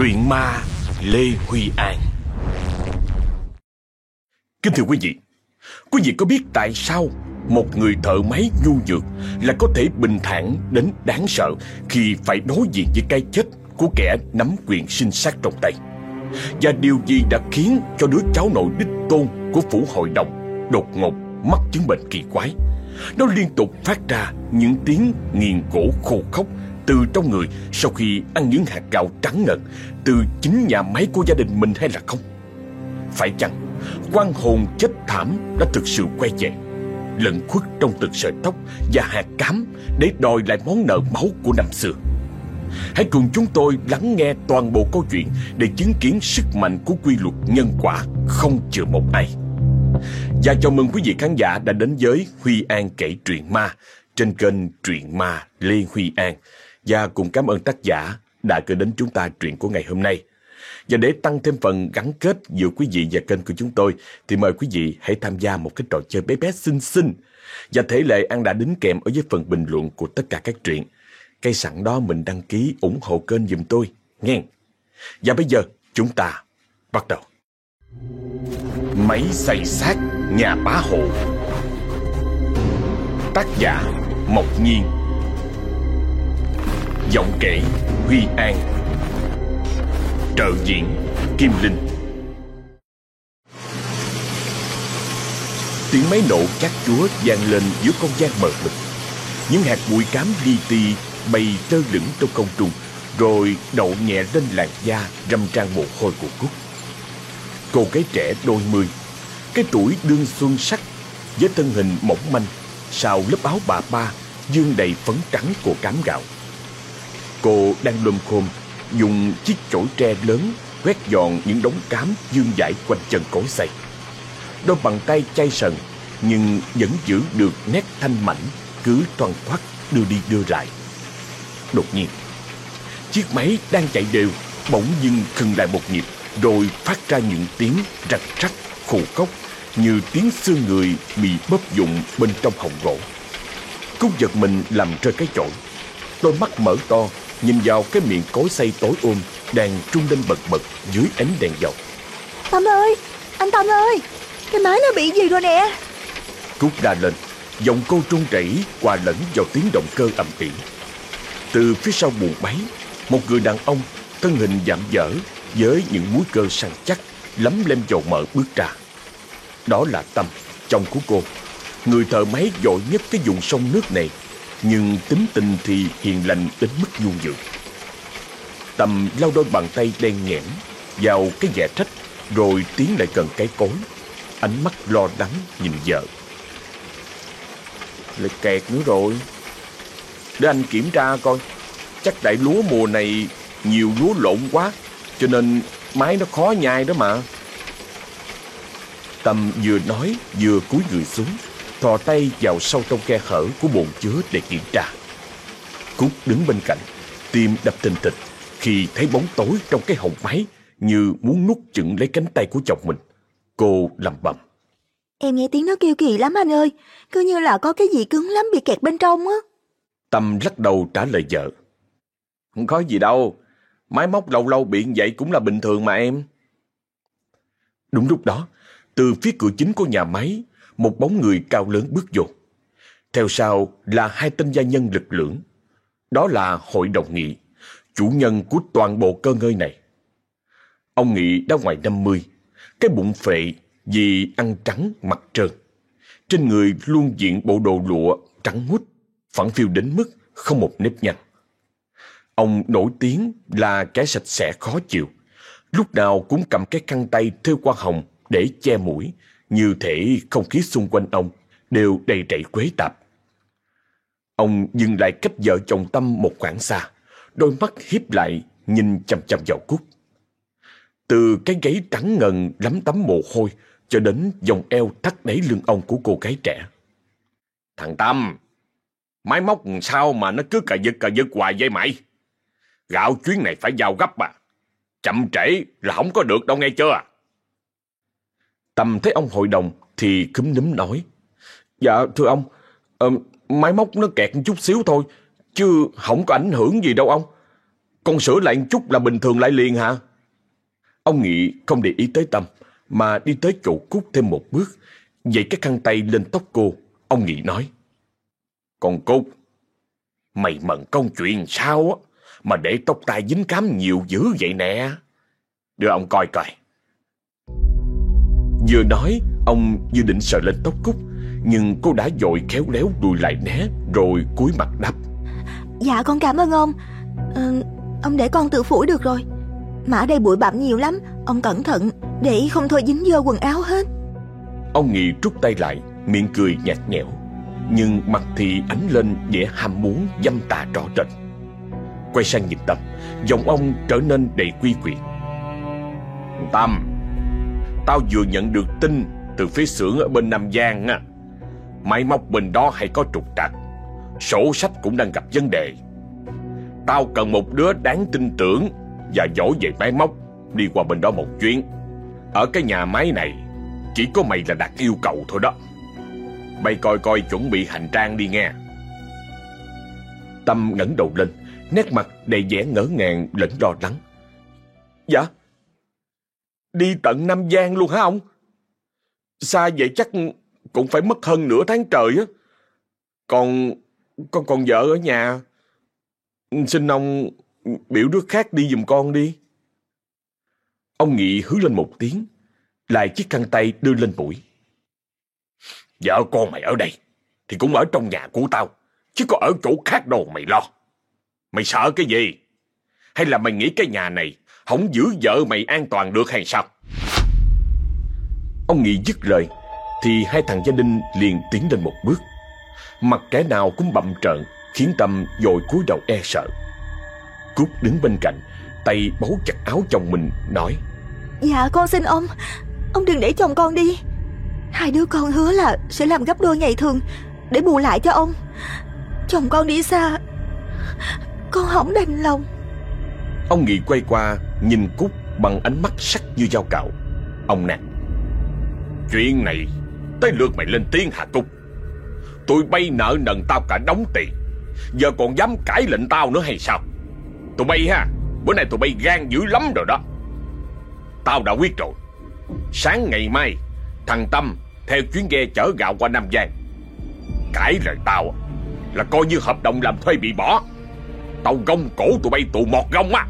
Truyện ma Lê Huy An Kính thưa quý vị Quý vị có biết tại sao một người thợ máy nhu nhược là có thể bình thản đến đáng sợ khi phải đối diện với cái chết của kẻ nắm quyền sinh sát trong tay? Và điều gì đã khiến cho đứa cháu nội đích tôn của phủ hội đồng đột ngột mắc chứng bệnh kỳ quái? Nó liên tục phát ra những tiếng nghiền cổ khô khốc từ trong người sau khi ăn những hạt gạo trắng ngần từ chính nhà máy của gia đình mình hay là không? Phải chăng quan hồn chết thảm đã thực sự quay về lẩn khuất trong từng sợi tóc và hạt cám để đòi lại món nợ máu của năm xưa? Hãy cùng chúng tôi lắng nghe toàn bộ câu chuyện để chứng kiến sức mạnh của quy luật nhân quả không chừa một ai. Và chào mừng quý vị khán giả đã đến với Huy An kể truyện ma trên kênh Truyện Ma Lê Huy An. Và cùng cảm ơn tác giả đã gửi đến chúng ta truyện của ngày hôm nay. Và để tăng thêm phần gắn kết giữa quý vị và kênh của chúng tôi thì mời quý vị hãy tham gia một cái trò chơi bé bé xinh xinh. Và thể lệ An đã đính kèm ở dưới phần bình luận của tất cả các truyện. Cây sẵn đó mình đăng ký ủng hộ kênh giùm tôi, nghe. Và bây giờ chúng ta bắt đầu. Máy xay xác nhà bá hộ Tác giả Mộc Nhiên Giọng kể, Huy An. Trợ diễn, Kim Linh. Tiếng máy nổ chát chúa vang lên giữa không gian mờ mịt. Những hạt bụi cám li ti bay tơ lửng trong không trung, Rồi đậu nhẹ lên làn da, râm trang mồ hôi của Cúc. Cô gái trẻ đôi mươi, Cái tuổi đương xuân sắc, Với thân hình mỏng manh, Sau lớp áo bà ba, Dương đầy phấn trắng của cám gạo. Cô đang lùm khôm Dùng chiếc chổi tre lớn Quét dọn những đống cám dương dãi quanh chân cối xây. Đôi bàn tay chay sần, Nhưng vẫn giữ được nét thanh mảnh Cứ toàn thoát đưa đi đưa lại Đột nhiên, Chiếc máy đang chạy đều, Bỗng dưng khừng lại một nhịp, Rồi phát ra những tiếng rạch rắc khô cốc Như tiếng xương người bị bóp dụng bên trong hồng gỗ Cúc giật mình làm rơi cái chổi, Đôi mắt mở to Nhìn vào cái miệng cối xay tối ôm Đang trung lên bật bật dưới ánh đèn dầu. Tâm ơi Anh Tâm ơi Cái máy nó bị gì rồi nè? Cúc đà lên Giọng cô trung chảy qua lẫn vào tiếng động cơ ầm ĩ. Từ phía sau buồng máy Một người đàn ông Thân hình giảm dở Với những múi cơ săn chắc Lắm lem dầu mỡ bước ra. Đó là Tâm Chồng của cô. Người thợ máy giỏi nhất cái vùng sông nước này nhưng tính tình thì hiền lành đến mức nhu nhược. Tâm lau đôi bàn tay đen nhẽm vào cái vẻ trách, rồi tiến lại gần cái cối. Ánh mắt lo lắng nhìn vợ. Lại kẹt nữa rồi. Để anh kiểm tra coi. Chắc đại lúa mùa này nhiều lúa lộn quá, cho nên máy nó khó nhai đó mà. Tâm vừa nói vừa cúi người xuống thò tay vào sâu trong khe hở của bồn chứa để kiểm tra. Cúc đứng bên cạnh, tim đập thình thịch khi thấy bóng tối trong cái hồng máy như muốn nuốt chửng lấy cánh tay của chồng mình. Cô lầm bầm. Em nghe tiếng nó kêu kỳ lắm anh ơi, cứ như là có cái gì cứng lắm bị kẹt bên trong á. Tâm lắc đầu trả lời vợ. Không có gì đâu, máy móc lâu lâu bị vậy cũng là bình thường mà em. Đúng lúc đó, từ phía cửa chính của nhà máy một bóng người cao lớn bước vô. Theo sau là hai tên gia nhân lực lưỡng. Đó là hội đồng nghị, chủ nhân của toàn bộ cơ ngơi này. Ông Nghị đã ngoài 50, cái bụng phệ vì ăn trắng mặt trơn. Trên người luôn diện bộ đồ lụa trắng mút, phẳng phiu đến mức không một nếp nhăn. Ông nổi tiếng là kẻ sạch sẽ khó chịu, lúc nào cũng cầm cái khăn tay thêu qua hồng để che mũi, như thể không khí xung quanh ông đều đầy rẫy quế tạp. Ông dừng lại cách vợ chồng Tâm một khoảng xa, đôi mắt hiếp lại nhìn chăm chăm vào Cúc. Từ cái gáy trắng ngần lắm tấm mồ hôi cho đến vòng eo thắt đáy lưng ông của cô gái trẻ. Thằng Tâm, máy móc sao mà nó cứ cà giật cà giật hoài vậy mày? Gạo chuyến này phải giao gấp à. Chậm trễ là không có được đâu nghe chưa? À? Tâm thấy ông hội đồng thì cúm núm nói. Dạ thưa ông, uh, máy móc nó kẹt chút xíu thôi, chứ không có ảnh hưởng gì đâu ông. Con sửa lại chút là bình thường lại liền hả? Ông Nghị không để ý tới Tâm, mà đi tới chỗ Cúc thêm một bước, dậy cái khăn tay lên tóc cô. Ông Nghị nói, Con Cúc, mày mận công chuyện sao á, mà để tóc tai dính cám nhiều dữ vậy nè. Đưa ông coi coi. Vừa nói, ông vừa định sờ lên tóc Cúc, nhưng cô đã dội khéo léo đùi lại né, rồi cúi mặt đáp. Dạ con cảm ơn ông. Ừ, Ông để con tự phủi được rồi. Mà ở đây bụi bặm nhiều lắm Ông cẩn thận để không thôi dính dơ quần áo hết. Ông Nghị rút tay lại Miệng cười nhạt nhẽo Nhưng mặt thì ánh lên vẻ ham muốn dâm tà rõ rệt Quay sang nhìn Tâm Giọng ông trở nên đầy quy quyền. Tâm Tao vừa nhận được tin Từ phía xưởng ở bên Nam Giang á. Máy móc bên đó hay có trục trặc, Sổ sách cũng đang gặp vấn đề. Tao cần một đứa đáng tin tưởng Và giỏi về máy móc, Đi qua bên đó một chuyến. Ở cái nhà máy này, Chỉ có mày là đặt yêu cầu thôi đó. Mày coi coi chuẩn bị hành trang đi nghe. Tâm ngẩng đầu lên, Nét mặt đầy vẻ ngỡ ngàng lẫn lo lắng. Dạ? Đi tận Nam Giang luôn hả ông Xa vậy chắc Cũng phải mất hơn nửa tháng trời á Còn Con còn vợ ở nhà Xin ông biểu đứa khác đi giùm con đi. Ông Nghị hứa lên một tiếng, lại chiếc khăn tay đưa lên mũi. Vợ con mày ở đây, thì cũng ở trong nhà của tao, chứ có ở chỗ khác đâu mày lo. Mày sợ cái gì? Hay là mày nghĩ cái nhà này không giữ vợ mày an toàn được hay sao? Ông Nghị dứt lời, thì hai thằng gia đình liền tiến lên một bước. Mặt kẻ nào cũng bậm trợn, khiến Tâm dội cúi đầu e sợ. Cúc đứng bên cạnh, tay bấu chặt áo chồng mình, nói Dạ con xin ông, ông đừng để chồng con đi. Hai đứa con hứa là sẽ làm gấp đôi ngày thường để bù lại cho ông. Chồng con đi xa, con không đành lòng. Ông Nghị quay qua nhìn Cúc bằng ánh mắt sắc như dao cạo. Ông nè, chuyện này tới lượt mày lên tiếng hả Cúc? tụi bay nợ nần tao cả đóng tiền Giờ còn dám cãi lệnh tao nữa hay sao? Tụi bay ha Bữa nay tụi bay gan dữ lắm rồi đó. Tao đã quyết rồi. Sáng ngày mai Thằng Tâm theo chuyến ghe chở gạo qua Nam Giang. Cãi lời tao à, Là coi như hợp đồng làm thuê bị bỏ. Tao gông cổ tụi bay tụ mọt gông á.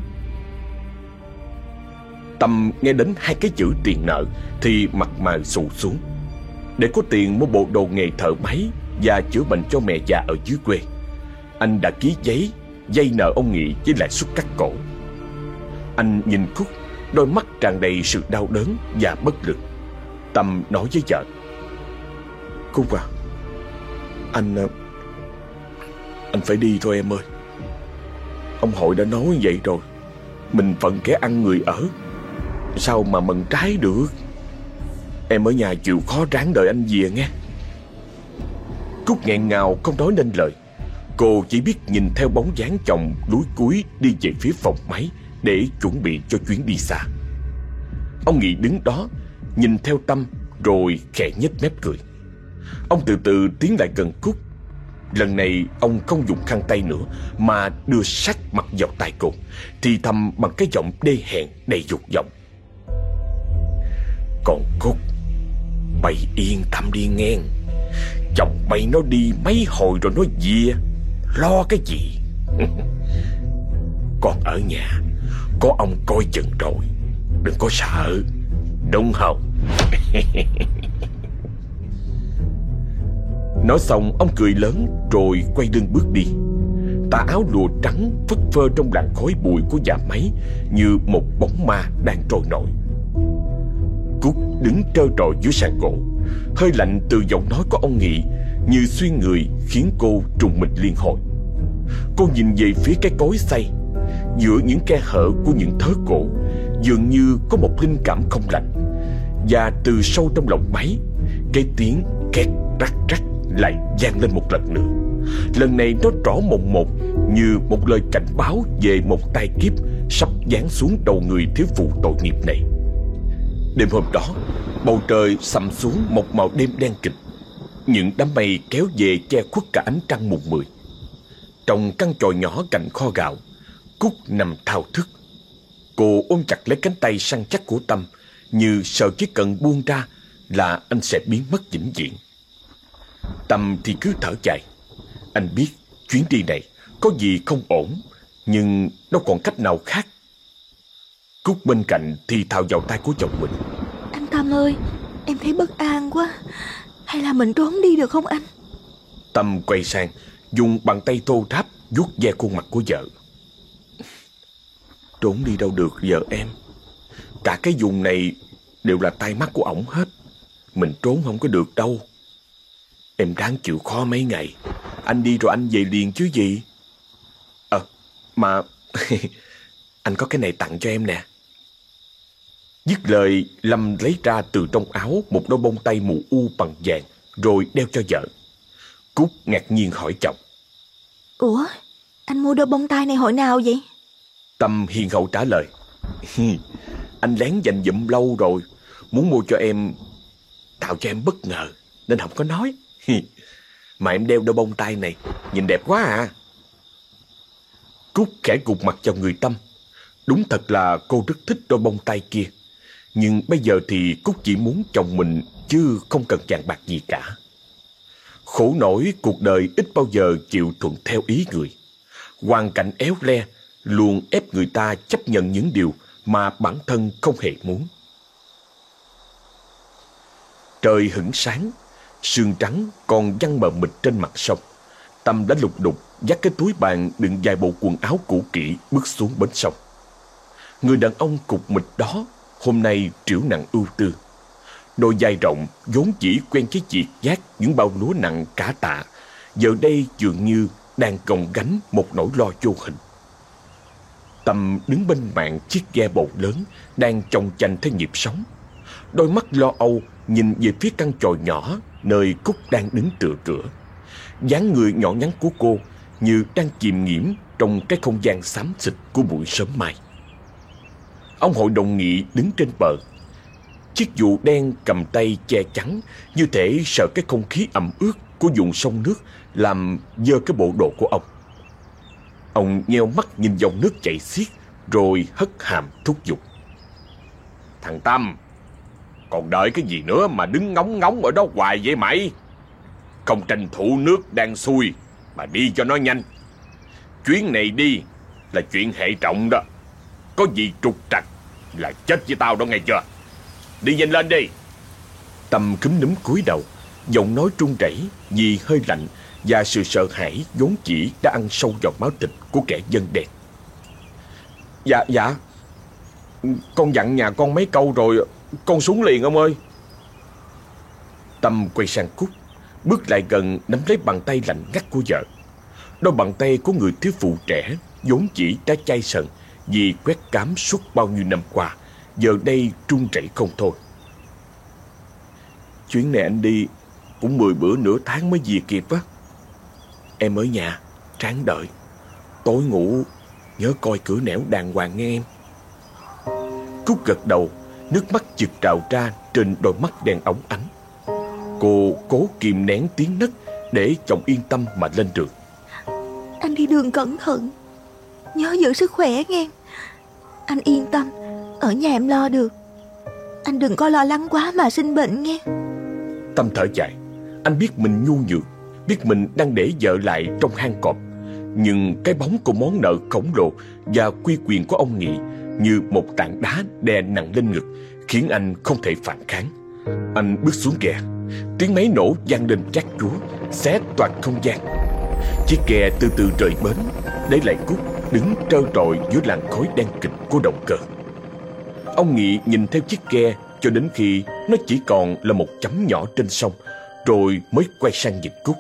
Tâm nghe đến hai cái chữ tiền nợ Thì mặt mày sụ xuống Để có tiền mua bộ đồ nghề thợ máy Và chữa bệnh cho mẹ già ở dưới quê anh đã ký giấy dây nợ ông Nghị với lãi suất cắt cổ. Anh nhìn Cúc, đôi mắt tràn đầy sự đau đớn và bất lực. Tâm nói với vợ. Cúc à, anh... Ờ, anh phải đi thôi em ơi. Ông hội đã nói vậy rồi. Mình phận kẻ ăn người ở. Sao mà mận trái được? Em ở nhà chịu khó ráng đợi anh về nghe. Cúc nghẹn ngào không nói nên lời. Cô chỉ biết nhìn theo bóng dáng chồng lúi cuối đi về phía phòng máy để chuẩn bị cho chuyến đi xa. Ông Nghị đứng đó, nhìn theo Tâm rồi khẽ nhếch mép cười. Ông từ từ tiến lại gần Cúc. Lần này ông không dùng khăn tay nữa mà đưa sát mặt vào tay cô, thì thầm bằng cái giọng đê hèn đầy dục vọng. Còn Cúc, bay yên tâm đi ngang. Chồng bay nó đi mấy hồi rồi nó về. Lo cái gì? Con ở nhà Có ông coi chừng rồi. Đừng có sợ Đúng không? Nói xong ông cười lớn Rồi quay lưng bước đi. Tà áo lụa trắng phất phơ trong làn khói bụi của nhà máy Như một bóng ma đang trôi nổi. Cúc đứng trơ trọi dưới sàn gỗ Hơi lạnh từ giọng nói của ông Nghị như xuyên người khiến cô trùng mình liên hồi. Cô nhìn về phía cái cối xay, giữa những khe hở của những thớ cổ, dường như có một linh cảm không lành. Và từ sâu trong lòng máy, cái tiếng két rắc rắc lại vang lên một lần nữa. Lần này nó rõ mồn một như một lời cảnh báo về một tai kiếp sắp giáng xuống đầu người thiếu phụ tội nghiệp này. Đêm hôm đó, bầu trời sầm xuống một màu đêm đen kịch những đám mây kéo về che khuất cả ánh trăng mùng mười Trong căn tròi nhỏ cạnh kho gạo Cúc nằm thao thức. Cô ôm chặt lấy cánh tay săn chắc của Tâm, như sợ chỉ cần buông ra là anh sẽ biến mất vĩnh viễn. Tâm thì cứ thở dài. Anh biết chuyến đi này có gì không ổn, nhưng đâu còn cách nào khác. Cúc bên cạnh thì thào vào tay của chồng mình. Anh Tâm ơi, em thấy bất an quá. Hay là mình trốn đi được không anh? Tâm quay sang, dùng bàn tay thô ráp vuốt ve khuôn mặt của vợ. Trốn đi đâu được vợ em. Cả cái vùng này đều là tay mắt của ổng hết. Mình trốn không có được đâu. Em đáng chịu khó mấy ngày. Anh đi rồi anh về liền chứ gì. Ờ, mà anh có cái này tặng cho em nè. Dứt lời, Lâm lấy ra từ trong áo một đôi bông tay mù u bằng vàng, rồi đeo cho vợ. Cúc ngạc nhiên hỏi chồng. Ủa, anh mua đôi bông tai này hồi nào vậy? Tâm hiền hậu trả lời. anh lén dành dụm lâu rồi, muốn mua cho em, tạo cho em bất ngờ, nên không có nói. Mà em đeo đôi bông tai này, nhìn đẹp quá à. Cúc khẽ gục mặt vào người Tâm. Đúng thật là cô rất thích đôi bông tai kia. Nhưng bây giờ thì Cúc chỉ muốn chồng mình chứ không cần vàng bạc gì cả. Khổ nổi cuộc đời ít bao giờ chịu thuận theo ý người. Hoàn cảnh éo le luôn ép người ta chấp nhận những điều mà bản thân không hề muốn. Trời hửng sáng, sương trắng còn văng mờ mịt trên mặt sông. Tâm đã lục đục dắt cái túi bàn đựng vài bộ quần áo cũ kỹ bước xuống bến sông. Người đàn ông cục mịch đó hôm nay triểu nặng ưu tư. Đôi dài rộng vốn chỉ quen với việc giác những bao lúa nặng cả tạ, giờ đây dường như đang gồng gánh một nỗi lo vô hình. Tâm đứng bên mạng chiếc ghe bầu lớn đang chồng chành theo nhịp sống. Đôi mắt lo âu nhìn về phía căn tròi nhỏ nơi Cúc đang đứng tựa cửa. dáng người nhỏ nhắn của cô như đang chìm nghiễm trong cái không gian xám xịt của buổi sớm mai. Ông hội đồng nghị đứng trên bờ. Chiếc dù đen cầm tay che chắn như thể sợ cái không khí ẩm ướt của vùng sông nước làm dơ cái bộ đồ của ông. Ông nheo mắt nhìn dòng nước chảy xiết rồi hất hàm thúc giục. Thằng Tâm, còn đợi cái gì nữa mà đứng ngóng ngóng ở đó hoài vậy mày? Không tranh thủ nước đang xuôi mà đi cho nó nhanh. Chuyến này đi là chuyện hệ trọng đó. Có gì trục trặc là chết với tao đó nghe chưa? Đi nhanh lên đi. Tâm cúm núm cúi đầu, Giọng nói trung rẩy vì hơi lạnh Và sự sợ hãi vốn chỉ đã ăn sâu vào máu thịt của kẻ dân đen. Dạ dạ. Con dặn nhà con mấy câu rồi Con xuống liền ông ơi. Tâm quay sang Cúc, Bước lại gần nắm lấy bàn tay lạnh ngắt của vợ. Đôi bàn tay của người thiếu phụ trẻ vốn chỉ đã chai sần vì quét cám suốt bao nhiêu năm qua, giờ đây trung chảy không thôi. Chuyến này anh đi cũng mười bữa nửa tháng mới về kịp á. Em ở nhà, tráng đợi. Tối ngủ, nhớ coi cửa nẻo đàng hoàng nghe em. Cúc gật đầu, nước mắt chực trào ra trên đôi mắt đèn ống ánh. Cô cố kìm nén tiếng nấc để chồng yên tâm mà lên đường. Anh đi đường cẩn thận, nhớ giữ sức khỏe nghe. Anh yên tâm, Ở nhà em lo được. Anh đừng có lo lắng quá mà sinh bệnh nghe. Tâm thở dài. Anh biết mình nhu nhược, Biết mình đang để vợ lại trong hang cọp. Nhưng cái bóng của món nợ khổng lồ Và quy quyền của ông Nghị Như một tảng đá đè nặng lên ngực, Khiến anh không thể phản kháng. Anh bước xuống ghe. Tiếng máy nổ vang lên chát chúa Xé toàn không gian. Chiếc ghe từ từ rời bến Để lại Cúc đứng trơ trọi dưới làn khói đen kịch của động cơ. Ông Nghị nhìn theo chiếc ghe cho đến khi nó chỉ còn là một chấm nhỏ trên sông, rồi mới quay sang nhìn Cúc.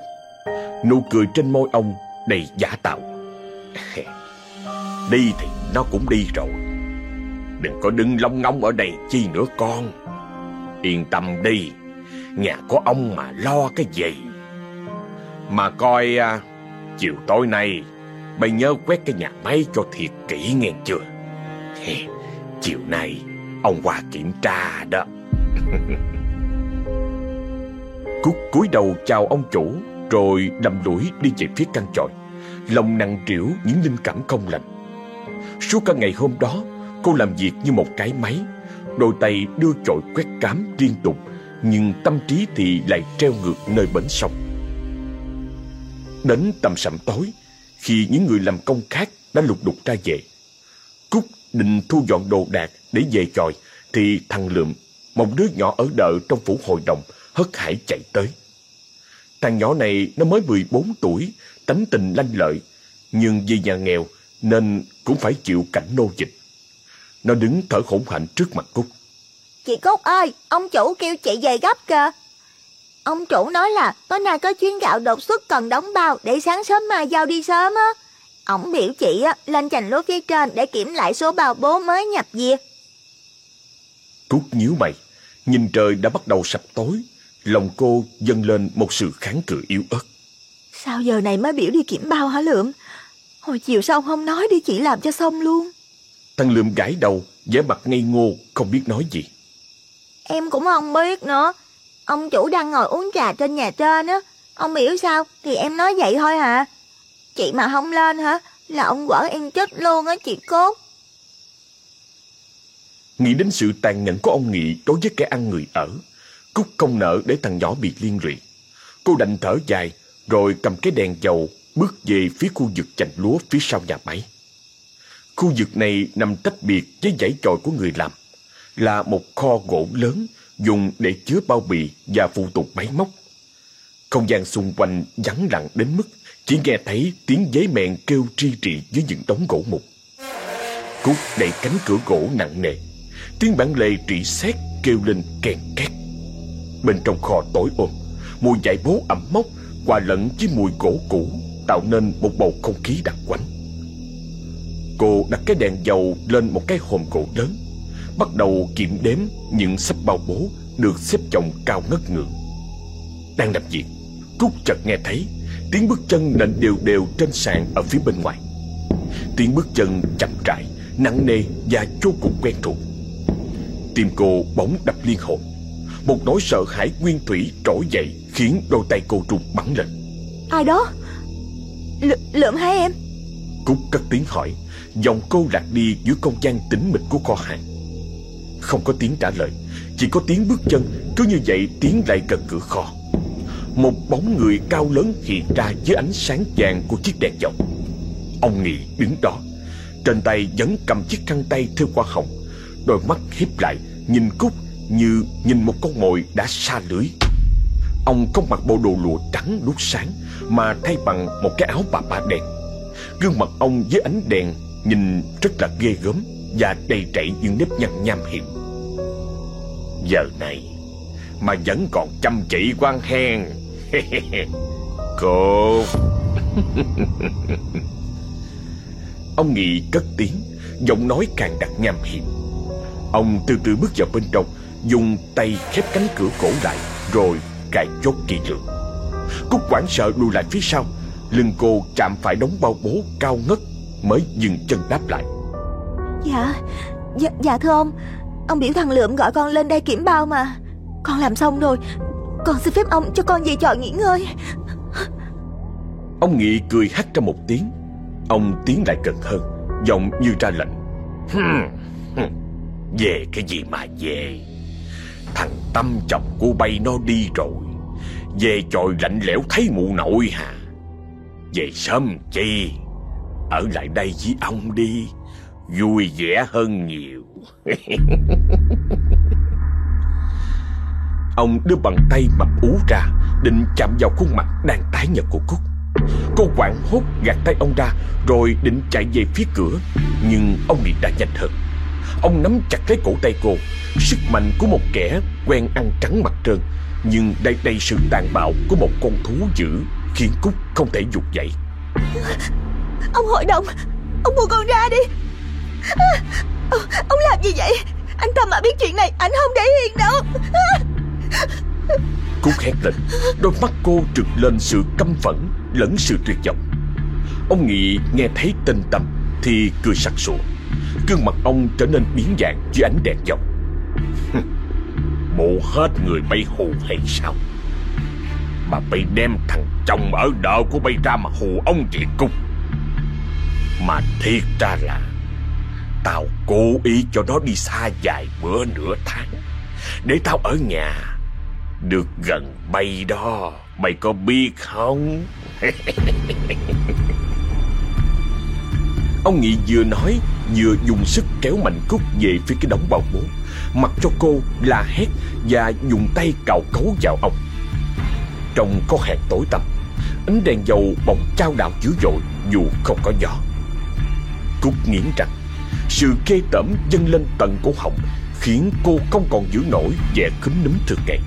Nụ cười trên môi ông đầy giả tạo. đi thì nó cũng đi rồi. Đừng có đứng lông ngóng ở đây chi nữa con. Yên tâm đi, nhà có ông mà lo cái gì. Mà coi à, chiều tối nay Mày nhớ quét cái nhà máy cho thiệt kỹ nghe chưa Chiều nay Ông qua kiểm tra đó Cúc cúi đầu chào ông chủ Rồi đầm đuổi đi về phía căn tròi Lòng nặng trĩu những linh cảm không lành Suốt cả ngày hôm đó, cô làm việc như một cái máy. Đôi tay đưa chổi quét cám liên tục, nhưng tâm trí thì lại treo ngược nơi bến sông. Đến tầm sẩm tối, khi những người làm công khác đã lục đục ra về, Cúc định thu dọn đồ đạc để về chòi, thì thằng Lượm, một đứa nhỏ ở đợ trong phủ hội đồng, hất hải chạy tới. Thằng nhỏ này nó mới 14 tuổi, tánh tình lanh lợi, nhưng vì nhà nghèo nên cũng phải chịu cảnh nô dịch. Nó đứng thở khủng hạnh trước mặt Cúc. Chị Cúc ơi, ông chủ kêu chị về gấp kìa. Ông chủ nói là tối nay có chuyến gạo đột xuất cần đóng bao để sáng sớm mai giao đi sớm á. Ông biểu chị á, lên chành lúa phía trên để kiểm lại số bao bố mới nhập về. Cúc nhíu mày, nhìn trời đã bắt đầu sập tối, lòng cô dâng lên một sự kháng cự yếu ớt. Sao giờ này mới biểu đi kiểm bao hả Lượm? Hồi chiều sao không nói đi chị làm cho xong luôn. Thằng Lượm gãi đầu, vẻ mặt ngây ngô, không biết nói gì. Em cũng không biết nữa. Ông chủ đang ngồi uống trà trên nhà trên á. Ông hiểu sao thì em nói vậy thôi hả? Chị mà không lên hả? Là ông quở em chết luôn á chị Cốt. Nghĩ đến sự tàn nhẫn của ông Nghị đối với kẻ ăn người ở, Cúc không nỡ để thằng nhỏ bị liên lụy. Cô đành thở dài, rồi cầm cái đèn dầu bước về phía khu vực chành lúa phía sau nhà máy. Khu vực này nằm tách biệt với dãy chòi của người làm, là một kho gỗ lớn dùng để chứa bao bì và phụ tùng máy móc. Không gian xung quanh vắng lặng đến mức chỉ nghe thấy tiếng giấy mèn kêu tri trị dưới những đống gỗ mục. Cúc đẩy cánh cửa gỗ nặng nề, tiếng bản lề trị xét kêu lên kèn két. Bên trong kho tối ôm, mùi dại bố ẩm mốc hòa lẫn với mùi gỗ cũ tạo nên một bầu không khí đặc quánh. Cô đặt cái đèn dầu lên một cái hòm gỗ lớn, bắt đầu kiểm đếm những sắp bao bố được xếp chồng cao ngất ngưỡng. Đang làm việc, Cúc chợt nghe thấy tiếng bước chân nện đều đều trên sàn ở phía bên ngoài. Tiếng bước chân chậm rãi, nặng nề và vô cùng quen thuộc. Tim cô bỗng đập liên hồi. Một nỗi sợ hãi nguyên thủy trỗi dậy khiến đôi tay cô run bắn lên. Ai đó? L lượm hai em? Cúc cất tiếng hỏi, dòng cô lạc đi giữa không gian tĩnh mịch của kho hàng. Không có tiếng trả lời, chỉ có tiếng bước chân cứ như vậy tiến lại gần cửa kho. Một bóng người cao lớn hiện ra dưới ánh sáng vàng của chiếc đèn dầu. Ông Nghị đứng đó, trên tay vẫn cầm chiếc khăn tay theo qua hồng, đôi mắt hiếp lại nhìn Cúc như nhìn một con mồi đã xa lưới. Ông không mặc bộ đồ lụa trắng đút sáng mà thay bằng một cái áo bà ba đen. Gương mặt ông dưới ánh đèn nhìn rất là ghê gớm và đầy rẫy những nếp nhăn nham hiểm. Giờ này, mà vẫn còn chăm chỉ quan hen. Cô Ông Nghị cất tiếng, Giọng nói càng đặc nham hiểm Ông từ từ bước vào bên trong, Dùng tay khép cánh cửa cổ lại, Rồi cài chốt kỳ lượng. Cúc quảng sợ lùi lại phía sau, Lưng cô chạm phải đống bao bố cao ngất Mới dừng chân đáp lại Dạ, dạ, dạ thưa ông. Ông biểu thằng Lượm gọi con lên đây kiểm bao mà. Con làm xong rồi Con xin phép ông cho con về trọ nghỉ ngơi. Ông Nghị cười hắt ra một tiếng. Ông tiến lại gần hơn Giọng như ra lệnh. Về cái gì mà về? Thằng Tâm chồng cô bay nó đi rồi. Về chòi lạnh lẽo thấy mụ nội hà. Về sớm chi? Ở lại đây với ông đi Vui vẻ hơn nhiều. Ông đưa bàn tay mập ú ra, Định chạm vào khuôn mặt đang tái nhợt của Cúc. Cô quảng hốt gạt tay ông ra, Rồi định chạy về phía cửa, Nhưng ông Nghị đã nhanh hơn. Ông nắm chặt lấy cổ tay cô, Sức mạnh của một kẻ quen ăn trắng mặt trơn, Nhưng đây đầy sự tàn bạo của một con thú dữ Khiến Cúc không thể dục dậy. Ông hội đồng, Ông buông con ra đi. Ông, ông làm gì vậy? Anh Tâm mà biết chuyện này Anh không để yên đâu. Cúc hét lên Đôi mắt cô trượt lên sự căm phẫn Lẫn sự tuyệt vọng. Ông Nghị nghe thấy tên Tâm Thì cười sặc sụa. Gương mặt ông trở nên biến dạng dưới ánh đèn dầu. Bộ hết người bay hù hay sao? Mà bay đem thằng chồng ở đợ của bay ra mà hù ông chị Cúc Mà thiệt ra là Tao cố ý cho nó đi xa vài bữa nửa tháng. Để tao ở nhà Được gần bay đó. Mày có biết không? Ông Nghị vừa nói, Vừa dùng sức kéo mạnh Cúc về phía cái đống bao bố. Mặc cho cô la hét Và dùng tay cào cấu vào ông. Trong có hạt tối tăm. Ánh đèn dầu bỗng trao đảo dữ dội Dù không có gió. Cúc nghiến răng. Sự ghê tởm dâng lên tận cổ họng Khiến cô không còn giữ nổi vẻ khúm núm thường ngày.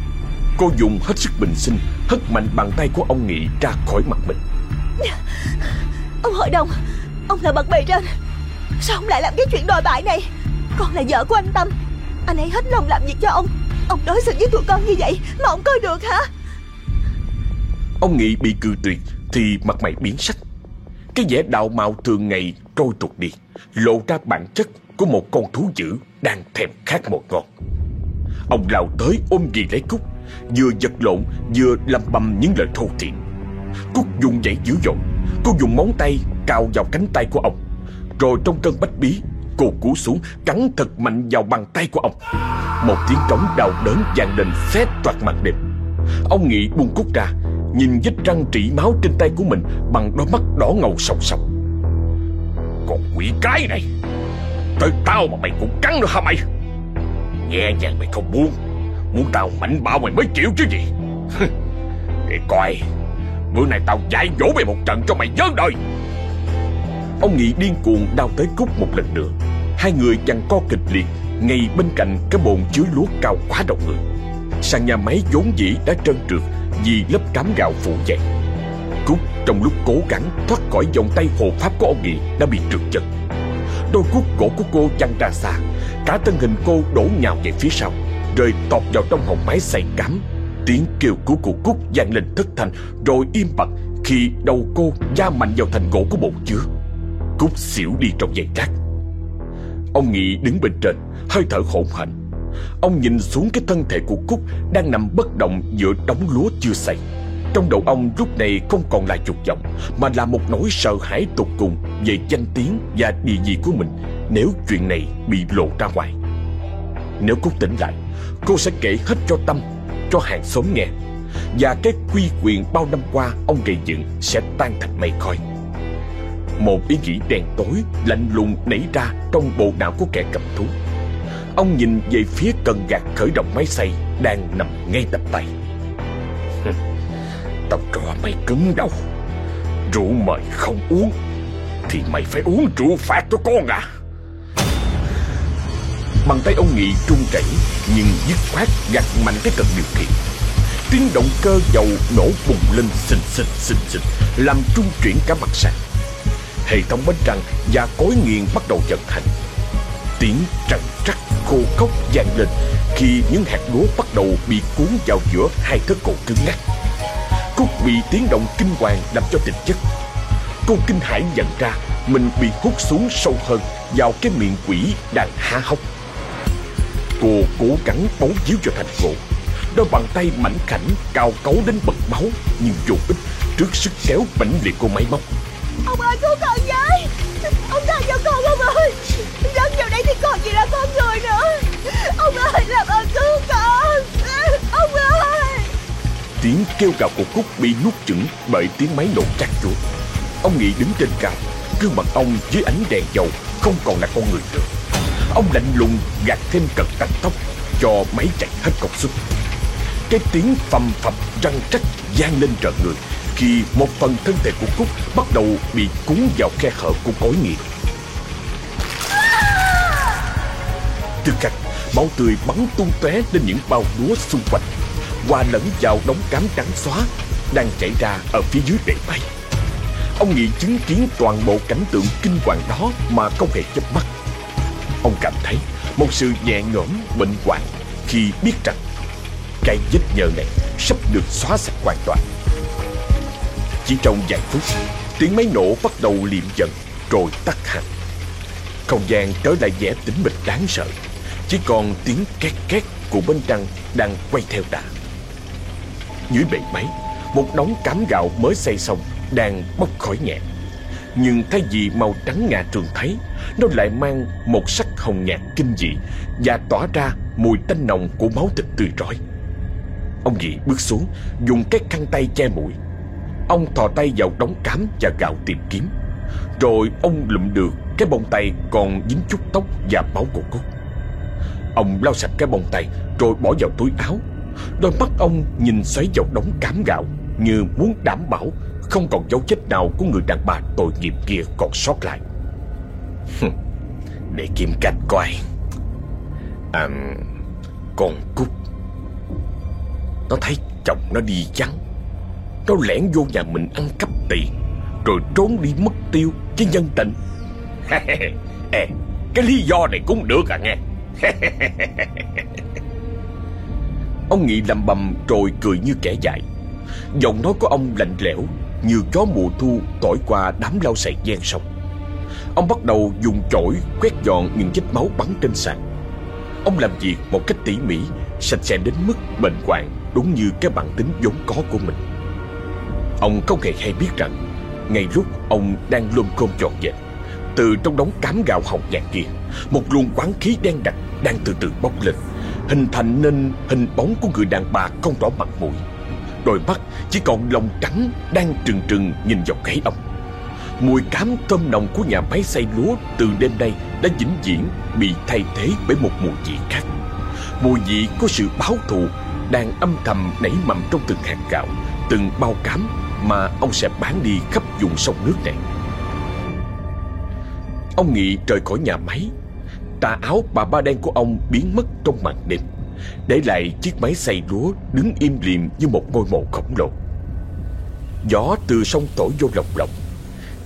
Cô dùng hết sức bình sinh Hất mạnh bàn tay của ông Nghị ra khỏi mặt mình. Ông hội đồng Ông là bậc bề trên. Sao ông lại làm cái chuyện đòi bại này? Con là vợ của anh Tâm. Anh ấy hết lòng làm việc cho ông. Ông đối xử với tụi con như vậy Mà ông coi được hả? Ông Nghị bị cự tuyệt Thì mặt mày biến sắc. Cái vẻ đạo mạo thường ngày trôi tuột đi Lộ ra bản chất của một con thú dữ Đang thèm khát một ngon Ông lao tới ôm ghi lấy Cúc, Vừa giật lộn, vừa lầm bầm những lời thô thiện Cúc dùng dãy dữ dội, Cô dùng móng tay cào vào cánh tay của ông. Rồi trong cơn bách bí, Cô cú xuống, cắn thật mạnh vào bàn tay của ông. Một tiếng trống đau đớn vang lên xé toạc mặt đêm. Ông Nghị buông Cúc ra, Nhìn vết răng trĩ máu trên tay của mình Bằng đôi mắt đỏ ngầu sòng sọc. Con quỷ cái này. Tới tao mà mày cũng cắn nữa hả mày? Nhẹ nhàng mày không buông Muốn tao mạnh bạo mày mới chịu chứ gì? Để coi. Bữa nay tao dạy dỗ mày một trận cho mày nhớ đời. Ông Nghị điên cuồng đau tới Cúc một lần nữa. Hai người giằng co kịch liệt Ngay bên cạnh cái bồn chứa lúa cao quá đầu người. Sàn nhà máy vốn dĩ đã trơn trượt Vì lớp cám gạo phủ dậy Cúc trong lúc cố gắng thoát khỏi vòng tay hộ pháp của ông Nghị đã bị trượt chân. Đôi cúc cổ của cô văng ra xa, Cả thân hình cô đổ nhào về phía sau, Rơi tọt vào trong hồng máy xây cắm. Tiếng kêu cứu của Cúc vang lên thất thanh, Rồi im bặt khi đầu cô da mạnh vào thành gỗ của bồn chứa. Cúc xỉu đi trong giây lát Ông Nghị đứng bên trên, Hơi thở hổn hển. Ông nhìn xuống cái thân thể của Cúc Đang nằm bất động giữa đống lúa chưa xây. Trong đầu ông lúc này không còn là dục vọng, Mà là một nỗi sợ hãi tột cùng Về danh tiếng và địa vị của mình Nếu chuyện này bị lộ ra ngoài. Nếu Cúc tỉnh lại, Cô sẽ kể hết cho Tâm, Cho hàng xóm nghe. Và cái quy quyền bao năm qua Ông gây dựng sẽ tan thành mây khói. Một ý nghĩ đen tối, Lạnh lùng nảy ra Trong bộ não của kẻ cầm thú. Ông nhìn về phía cần gạt khởi động máy xay Đang nằm ngay tập tay. Tao trò mày cứng đầu Rượu mời không uống, Thì mày phải uống rượu phạt cho con à. Bàn tay ông Nghị trung chảy, Nhưng dứt khoát gạt mạnh cái cần điều khiển. Tiếng động cơ dầu nổ bùng lên xình xình xình xình Làm trung chuyển cả mặt sàn. Hệ thống bánh răng và cối nghiền bắt đầu vận hành. Tiếng trần trắc khô khốc vang lên Khi những hạt lúa bắt đầu bị cuốn vào giữa hai thớ cổ cứng ngắc Cúc bị tiếng động kinh hoàng làm cho tỉnh giấc. Cô kinh hãi nhận ra Mình bị hút xuống sâu hơn Vào cái miệng quỷ đang há hốc. Cô cố gắng bấu díu cho thành gỗ Đôi bàn tay mảnh khảnh Cào cấu đến bật máu, Nhưng vô ích trước sức kéo mạnh liệt của máy móc. Ông ơi cứu con với Ông tha cho con ông ơi? Rớt vào đây thì còn gì là con người nữa. Ông ơi, làm ơn cứu con. Tiếng kêu gào của Cúc bị nuốt chửng Bởi tiếng máy nổ chát chúa. Ông Nghị đứng trên cao, Gương mặt ông dưới ánh đèn dầu, Không còn là con người nữa. Ông lạnh lùng gạt thêm cật tách tóc Cho máy chạy hết công suất. Cái tiếng phầm phập răng trách gian lên trợn người Khi một phần thân thể của Cúc Bắt đầu bị cuốn vào khe hở của cối nghiện. Tức khắc Máu tươi bắn tung tóe lên những bao lúa xung quanh. Hòa lẫn vào đống cám trắng xóa Đang chảy ra ở phía dưới bể bay. Ông Nghị chứng kiến toàn bộ cảnh tượng kinh hoàng đó Mà không hề chớp mắt. Ông cảm thấy một sự nhẹ nhõm bệnh hoạn Khi biết rằng Cái vết nhơ này sắp được xóa sạch hoàn toàn. Chỉ trong vài phút, Tiếng máy nổ bắt đầu liệm dần Rồi tắt hẳn. Không gian trở lại vẻ tĩnh mịch đáng sợ, Chỉ còn tiếng két két của bên trăng đang quay theo đà. Dưới bệ máy, Một đống cám gạo mới xây xong Đang bốc khói nhẹ. Nhưng thay vì màu trắng ngà thường thấy, Nó lại mang một sắc hồng nhạt kinh dị Và tỏa ra mùi tanh nồng của máu thịt tươi rói. Ông dị bước xuống, Dùng cái khăn tay che mũi. Ông thò tay vào đống cám và gạo tìm kiếm. Rồi ông lụm được cái bông tay còn dính chút tóc và máu của Cúc Ông lau sạch cái bông tay Rồi bỏ vào túi áo. Đôi mắt ông nhìn xoáy vào đống cám gạo Như muốn đảm bảo Không còn dấu vết nào của người đàn bà tội nghiệp kia còn sót lại. Để kiếm cách coi. À Con Cúc Nó thấy chồng nó đi vắng. Nó lẻn vô nhà mình ăn cắp tiền Rồi trốn đi mất tiêu Chứ nhân tình. Ê, Cái lý do này cũng được à nghe. Ông Nghị lầm bầm rồi cười như kẻ dại. Giọng nói của ông lạnh lẽo, Như gió mùa thu tỏi qua đám lau sậy gian sông. Ông bắt đầu dùng chổi quét dọn những vết máu bắn trên sàn. Ông làm việc một cách tỉ mỉ, Sạch sẽ đến mức bệnh hoạn, Đúng như cái bản tính vốn có của mình. Ông không hề hay biết rằng, Ngay lúc ông đang lôm côm trọn dẹp, Từ trong đống cám gạo hồng nhạt kia, Một luồng quán khí đen đặc Đang từ từ bốc lên. Hình thành nên hình bóng của người đàn bà không rõ mặt mũi. Đôi mắt chỉ còn lòng trắng Đang trừng trừng nhìn vào cái ông. Mùi cám thơm nồng của nhà máy xay lúa Từ đêm nay đã vĩnh viễn Bị thay thế bởi một mùi vị khác. Mùi vị có sự báo thù Đang âm thầm nảy mầm trong từng hạt gạo, Từng bao cám Mà ông sẽ bán đi khắp vùng sông nước này. Ông Nghị rời khỏi nhà máy Tà áo bà ba đen của ông biến mất trong màn đêm. Để lại chiếc máy xay lúa đứng im liềm như một ngôi mộ khổng lồ. Gió từ sông thổi vô lồng lộng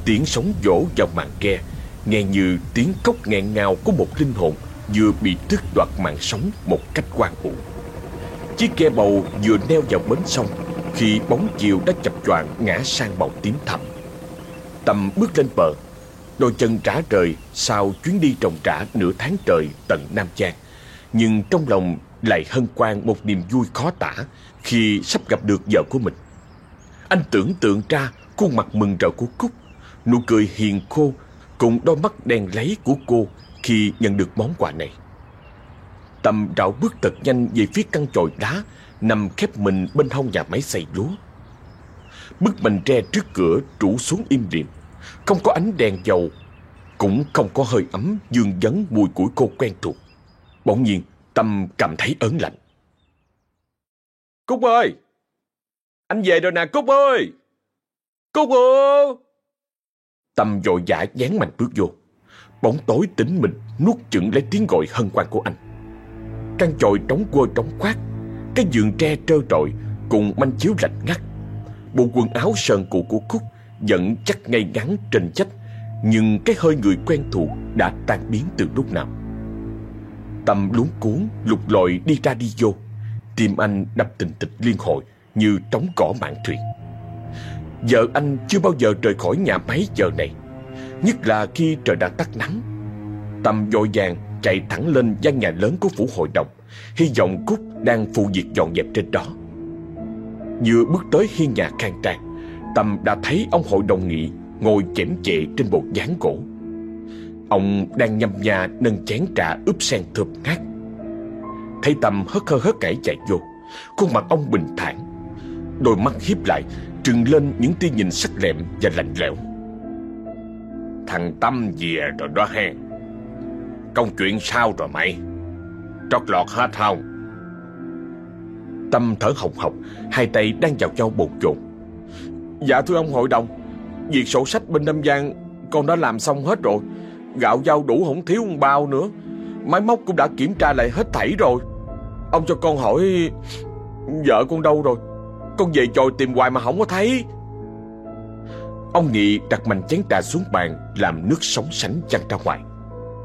Tiếng sóng vỗ vào màn ghe, Nghe như tiếng cốc nghẹn ngào của một linh hồn Vừa bị tước đoạt mạng sống một cách quan uổng Chiếc ghe bầu vừa neo vào bến sông Khi bóng chiều đã chập choạng ngã sang màu tím thẳm Tầm bước lên bờ Đôi chân trả trời sau chuyến đi trồng trả nửa tháng trời tận Nam Giang. Nhưng trong lòng lại hân hoan một niềm vui khó tả khi sắp gặp được vợ của mình. Anh tưởng tượng ra khuôn mặt mừng rỡ của Cúc, nụ cười hiền khô cùng đôi mắt đen lấy của cô khi nhận được món quà này. Tâm rảo bước thật nhanh về phía căn chòi đá nằm khép mình bên hông nhà máy xây lúa. Bức mành tre trước cửa trụ xuống im điềm không có ánh đèn dầu Cũng không có hơi ấm dương vấn mùi củi cô quen thuộc. Bỗng nhiên Tâm cảm thấy ớn lạnh. Cúc ơi! Anh về rồi nè Cúc ơi! Cúc ơi! Tâm vội vã dán mạnh bước vô. Bóng tối tính mình nuốt chửng lấy tiếng gọi hân hoan của anh. Căn chòi trống quơ trống khoát Cái giường tre trơ trọi Cùng manh chiếu lạnh ngắt. Bộ quần áo sờn cụ của Cúc vẫn chắc ngay ngắn trên chách, Nhưng cái hơi người quen thuộc đã tan biến từ lúc nào. Tâm luống cuốn, lục lội đi ra đi vô. Tim anh đập tình tịch liên hồi, Như trống cỏ mạng thuyền. Vợ anh chưa bao giờ rời khỏi nhà máy giờ này, Nhất là khi trời đã tắt nắng. Tâm vội vàng chạy thẳng lên gian nhà lớn của phủ hội đồng, Hy vọng Cúc đang phụ việc dọn dẹp trên đó. Vừa bước tới hiên nhà khang trang Tâm đã thấy ông hội đồng nghị ngồi chém chệ trên bộ dáng cổ. Ông đang nhâm nhà nâng chén trà ướp sen thơm ngát. Thấy Tâm hớt hơ hớt cải chạy vô, khuôn mặt ông bình thản. Đôi mắt hiếp lại, trừng lên những tia nhìn sắc lẹm và lạnh lẽo. Thằng Tâm về rồi đó ha. Công chuyện sao rồi mày? Trót lọt hết không? Tâm thở hồng hộc, hai tay đang vào nhau bồn chồn. Dạ thưa ông hội đồng, Việc sổ sách bên Nam Giang Con đã làm xong hết rồi. Gạo giao đủ không thiếu một bao nữa. Máy móc cũng đã kiểm tra lại hết thảy rồi. Ông cho con hỏi, Vợ con đâu rồi? Con về chòi tìm hoài mà không có thấy. Ông Nghị đặt mạnh chén trà xuống bàn, Làm nước sóng sánh chăn ra ngoài.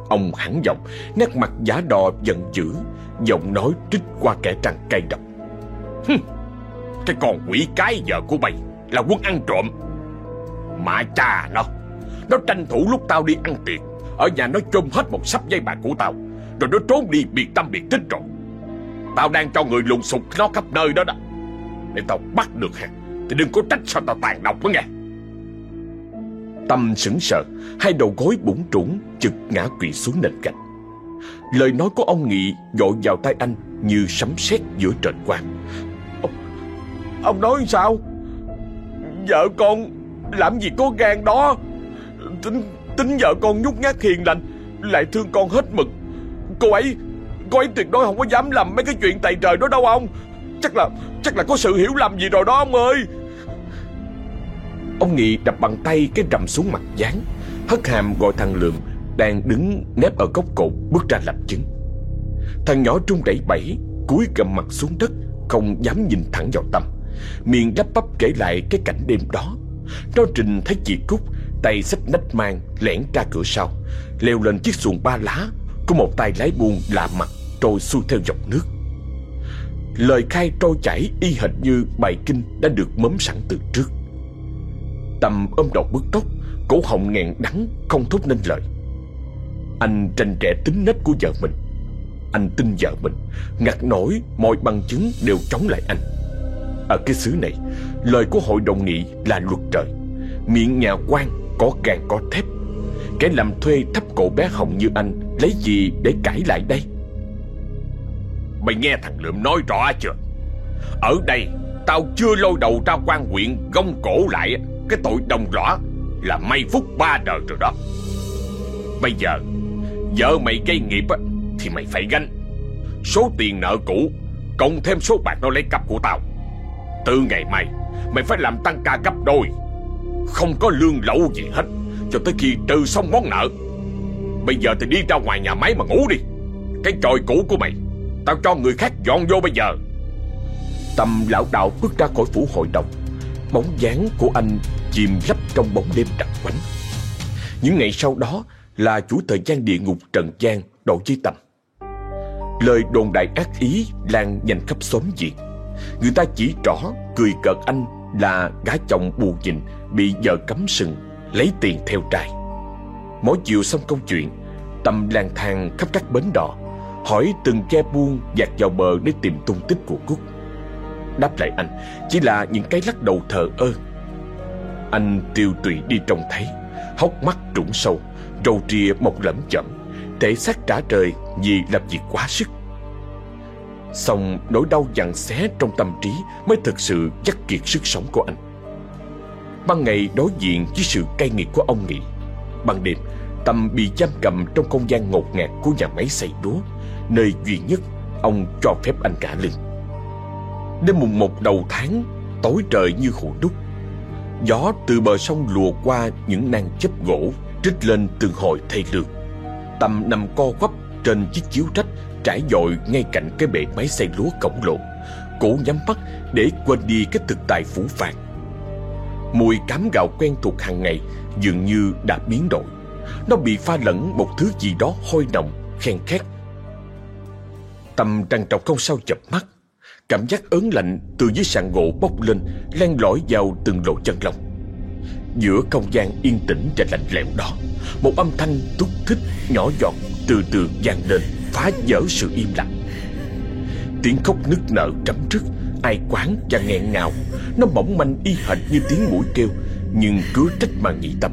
Ông hẳn giọng, Nét mặt giả đò giận dữ, Giọng nói trích qua kẻ trăng cay độc. Cái con quỷ cái vợ của mày là quân ăn trộm. Mà cha nó Nó tranh thủ lúc tao đi ăn tiệc Ở nhà nó chôm hết một sắp dây bạc của tao Rồi nó trốn đi biệt tâm biệt tích rồi. Tao đang cho người lùng sục nó khắp nơi đó đó Để tao bắt được ha Thì đừng có trách sao tao tàn độc đó nghe. Tâm sững sờ Hai đầu gối bủng trũng Chực ngã quỵ xuống nền gạch. Lời nói của ông Nghị dội vào tay anh Như sấm sét giữa trời quang. Ông, ông nói sao? Vợ con Làm gì có gan đó. Tính, tính vợ con nhút nhát hiền lành Lại thương con hết mực. Cô ấy Cô ấy tuyệt đối không có dám làm mấy cái chuyện tày trời đó đâu ông. Chắc là Chắc là có sự hiểu lầm gì rồi đó ông ơi. Ông Nghị đập bằng tay cái rầm xuống mặt dán. Hất hàm gọi thằng Lượm Đang đứng nép ở góc cột bước ra làm chứng. Thằng nhỏ trung đẩy bẫy Cúi gầm mặt xuống đất Không dám nhìn thẳng vào tâm. Miệng lắp bắp kể lại cái cảnh đêm đó. Nó trình thấy chị Cúc Tay xách nách mang lẻn ra cửa sau, Leo lên chiếc xuồng ba lá, Có một tay lái buồn lạ mặt Trôi xuôi theo dòng nước. Lời khai trôi chảy y hệt như bài kinh đã được mớm sẵn từ trước. Tâm ôm đầu bứt tóc, Cổ họng nghẹn đắng, Không thốt nên lời. Anh tranh trẻ tính nết của vợ mình. Anh tin vợ mình, Ngặt nổi mọi bằng chứng đều chống lại anh. Ở cái xứ này Lời của hội đồng nghị là luật trời. Miệng nhà quan có càng có thép. Kẻ làm thuê thấp cổ bé hồng như anh Lấy gì để cãi lại đây? Mày nghe thằng Lượm nói rõ chưa? Ở đây Tao chưa lôi đầu ra quan huyện Gông cổ lại. Cái tội đồng lõa Là may phúc ba đời rồi đó. Bây giờ Vợ mày gây nghiệp á, Thì mày phải gánh. Số tiền nợ cũ Cộng thêm số bạc nó lấy cắp của tao. Từ ngày mai, Mày phải làm tăng ca gấp đôi. Không có lương lậu gì hết, Cho tới khi trừ xong món nợ. Bây giờ thì đi ra ngoài nhà máy mà ngủ đi. Cái tròi cũ của mày, Tao cho người khác dọn vô bây giờ. Tâm lão đạo bước ra khỏi phủ hội đồng. Bóng dáng của anh chìm lấp trong bóng đêm đặc quánh. Những ngày sau đó là chủ thời gian địa ngục Trần gian đổ với Tâm Lời đồn đại ác ý lan nhanh khắp xóm diện. Người ta chỉ rõ cười cợt anh là gái chồng bù nhìn Bị vợ cấm sừng, lấy tiền theo trai. Mỗi chiều xong câu chuyện, Tâm lang thang khắp các bến đò, Hỏi từng ghe buôn dạt vào bờ để tìm tung tích của Cúc. Đáp lại anh, Chỉ là những cái lắc đầu thờ ơ. Anh tiêu tụy đi trông thấy, Hốc mắt trũng sâu, Râu ria một lẫm chậm, Thể xác trả trời vì làm việc quá sức. Xong nỗi đau dằn xé trong tâm trí Mới thực sự chắc kiệt sức sống của anh. Ban ngày đối diện với sự cay nghiệt của ông Nghị. Ban đêm Tâm bị giam cầm trong không gian ngột ngạt của nhà máy xây đúa, Nơi duy nhất ông cho phép anh cả linh Đêm mùng một đầu tháng Tối trời như hồ đúc. Gió từ bờ sông lùa qua những nang chấp gỗ Trích lên từng hồi thê lương. Tâm nằm co quắp trên chiếc chiếu trách Trải dội ngay cạnh cái bệ máy xay lúa cổng lồ Cổ nhắm mắt để quên đi cái thực tại phủ phàng Mùi cám gạo quen thuộc hàng ngày Dường như đã biến đổi. Nó bị pha lẫn một thứ gì đó hôi nồng, khen khét. Tâm trằn trọc không sao chập mắt. Cảm giác ớn lạnh từ dưới sàn gỗ bốc lên Len lỏi vào từng lỗ chân lông. Giữa không gian yên tĩnh và lạnh lẽo đó Một âm thanh thúc thích nhỏ giọt từ từ vang lên, Phá vỡ sự im lặng. Tiếng khóc nức nở trắm trức Ai quán và nghẹn ngào. Nó mỏng manh y hệt như tiếng mũi kêu, Nhưng cứ trách mà nghĩ tâm.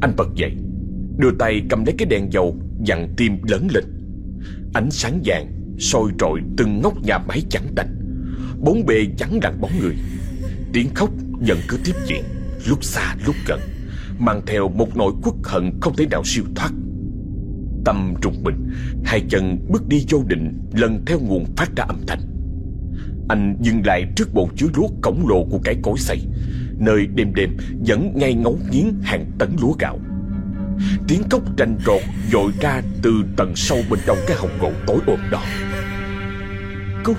Anh bật dậy, Đưa tay cầm lấy cái đèn dầu, Dặn tim lớn lên. Ánh sáng vàng soi rọi từng ngóc nhà máy chẳng tành Bốn bề chẳng lặng bóng người. Tiếng khóc dần cứ tiếp diễn, Lúc xa lúc gần, Mang theo một nỗi quất hận không thể nào siêu thoát. Tâm trùng bình. Hai chân bước đi vô định, Lần theo nguồn phát ra âm thanh. Anh dừng lại trước bộ chứa lúa cổng lồ của cái cối xay. Nơi đêm đêm vẫn ngay ngấu nghiến hàng tấn lúa gạo. Tiếng cốc tranh rột dội ra từ tầng sâu bên trong cái hồng gỗ tối ôm đó. Cúc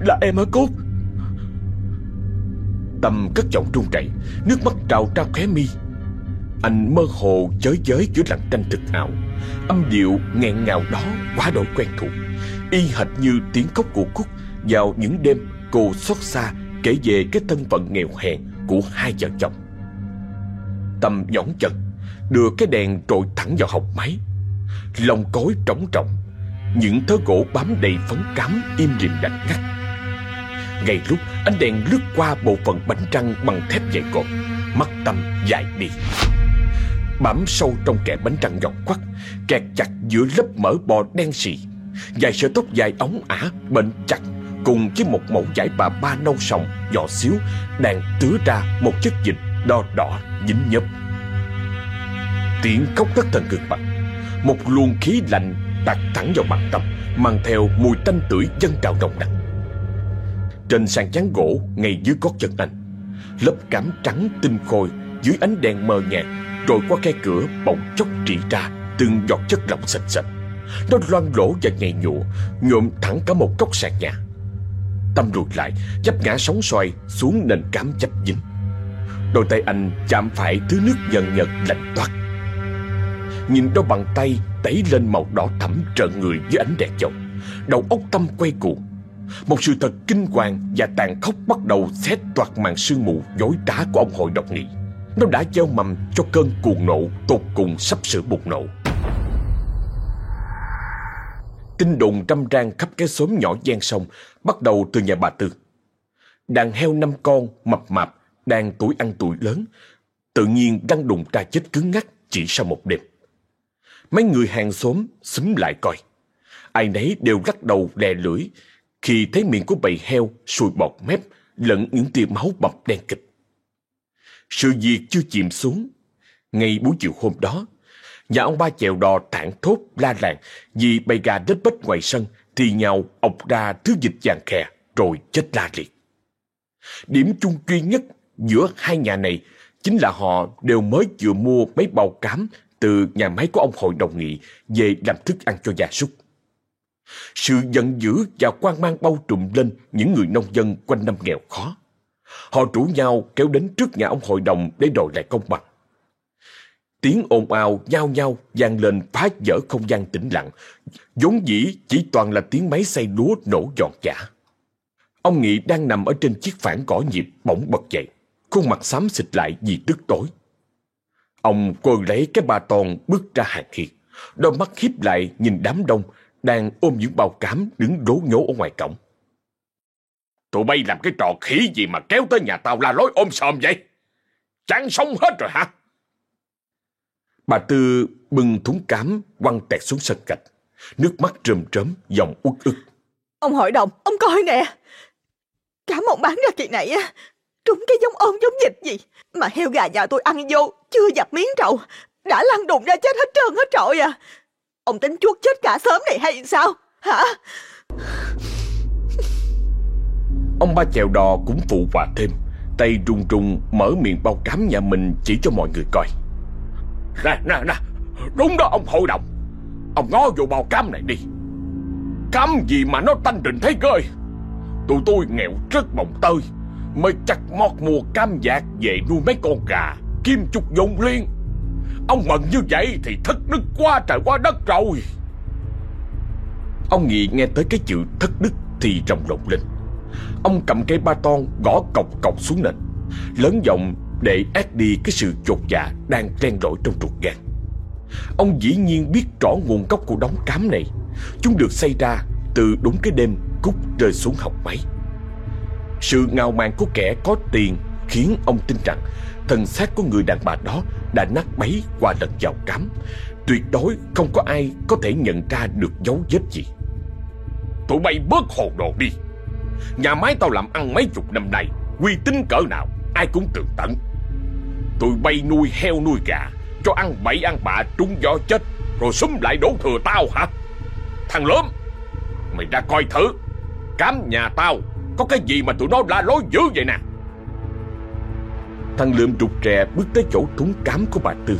Là em hả Cúc Tâm cất giọng trung rẩy Nước mắt trào ra khóe mi. Anh mơ hồ chới giới giữa lặng tranh thực ảo. Âm điệu nghẹn ngào đó quá đổi quen thuộc. Y hệt như tiếng khóc của Cúc Vào những đêm cô xót xa Kể về cái thân phận nghèo hèn Của hai vợ chồng. Tâm nhõn chân Đưa cái đèn trội thẳng vào hộc máy. Lòng cối trống trọng Những thớ gỗ bám đầy phấn cám Im lìm lạnh ngắt. Ngay lúc ánh đèn lướt qua bộ phận bánh trăng bằng thép dày cột mắt tâm dài đi. Bám sâu trong kẽ bánh răng nhọn quắt, Kẹt chặt giữa lớp mỡ bò đen xì. Dài sợi tóc dài ống ả Bệnh chặt, Cùng với một mẫu giải bà ba nâu sòng, Nhỏ xíu, Đang tứa ra một chất dịch đo đỏ dính nhấp Tiếng khóc rất thần cực bạch Một luồng khí lạnh tạt thẳng vào mặt tâm, Mang theo mùi tanh tưởi dân trào nồng nặc. Trên sàn chán gỗ, ngay dưới gót chân anh, Lớp cám trắng tinh khôi Dưới ánh đèn mờ nhạt rồi qua khe cửa bỗng chốc trị ra, Từng giọt chất lỏng sạch sạch Nó loang lỗ và nhầy nhụa, Nhuộm thẳng cả một góc sàn nhà. Tâm ruột lại Chấp ngã sóng xoay xuống nền cám chấp dính. Đôi tay anh chạm phải thứ nước dần nhật lạnh toát. Nhìn đôi bàn tay tẩy lên màu đỏ thẫm trợn người dưới ánh đèn dầu. Đầu óc Tâm quay cuồng. Một sự thật kinh hoàng và tàn khốc bắt đầu xé toạc màn sương mù dối trá của ông hội độc nghị nó đã gieo mầm cho cơn cuồng nộ tột cùng sắp sửa bùng nổ. Tin đồn trăm rang khắp cái xóm nhỏ gian sông Bắt đầu từ nhà bà Tư. Đàn heo năm con mập mạp Đang tuổi ăn tuổi lớn, Tự nhiên găng đùng ra chết cứng ngắc Chỉ sau một đêm. Mấy người hàng xóm xúm lại coi. Ai nấy đều lắc đầu đè lưỡi Khi thấy miệng của bầy heo sùi bọt mép Lẫn những tia máu bọc đen kịch. Sự việc chưa chìm xuống Ngay buổi chiều hôm đó, Nhà ông ba chèo đò thẳng thốt la làng vì bầy gà đất bết ngoài sân thì nhau ọc ra thứ dịch vàng khè rồi chết la liệt. Điểm chung duy nhất giữa hai nhà này chính là họ đều mới vừa mua mấy bao cám từ nhà máy của ông hội đồng nghị về làm thức ăn cho gia súc. Sự giận dữ và quan mang bao trùm lên những người nông dân quanh năm nghèo khó. Họ rủ nhau kéo đến trước nhà ông hội đồng để đòi lại công bằng. Tiếng ồn ào nhao nhao vang lên phá vỡ không gian tĩnh lặng, vốn dĩ chỉ toàn là tiếng máy xay lúa nổ giòn giả. Ông Nghị đang nằm ở trên chiếc phản cỏ nhịp bỗng bật dậy, khuôn mặt xám xịt lại vì tức tối. Ông quơ lấy cái ba toàn bước ra hàng hiên, đôi mắt khiếp lại nhìn đám đông đang ôm những bao cám đứng đố nhố ở ngoài cổng. Tụi bay làm cái trò khỉ gì mà kéo tới nhà tao la lối ôm sòm vậy? Chán sống hết rồi hả? Bà Tư bưng thúng cám quăng tẹt xuống sân gạch. Nước mắt trơm trớm, dòng uất ức. Ông hội đồng, ông coi nè. Cám ông bán ra kỳ này á, trúng cái giống ôm giống dịch gì. Mà heo gà nhà tôi ăn vô, chưa dập miếng trầu. Đã lăn đùng ra chết hết trơn hết trọi à. Ông tính chuốt chết cả sớm này hay sao? Hả? Ông ba chèo đò cũng phụ họa thêm. Tay run run mở miệng bao cám nhà mình chỉ cho mọi người coi. Nè, nè, nè, đúng đó ông hội đồng. Ông ngó vô bao cám này đi. cám gì mà nó tanh trình thế cơ Tụi tôi nghèo rất mộng tơi Mới chặt mót mua cam dạt về nuôi mấy con gà Kim chục dùng liên Ông mận như vậy thì thất đức quá trời quá đất rồi Ông Nghị nghe tới cái chữ thất đức thì rồng rộng lên Ông cầm cây ba ton gõ cọc cọc xuống nền, Lớn giọng để át đi cái sự chột dạ đang len lỏi trong ruột gan. Ông dĩ nhiên biết rõ nguồn gốc của đống cám này. Chúng được xây ra từ đúng cái đêm cúc rơi xuống học máy. Sự ngào mạn của kẻ có tiền khiến ông tin rằng thần xác của người đàn bà đó đã nát bấy qua lần vào cám. Tuyệt đối không có ai có thể nhận ra được dấu vết gì. Tụi bay bớt hồ đồ đi. Nhà máy tao làm ăn mấy chục năm nay, uy tín cỡ nào ai cũng tường tận. Tụi bay nuôi heo nuôi gà Cho ăn bậy ăn bạ trúng gió chết Rồi xúm lại đổ thừa tao hả? Thằng lớn Mày ra coi thử Cám nhà tao Có cái gì mà tụi nó la lối dữ vậy nè? Thằng Lượm rụt rè bước tới chỗ thúng cám của bà Tư.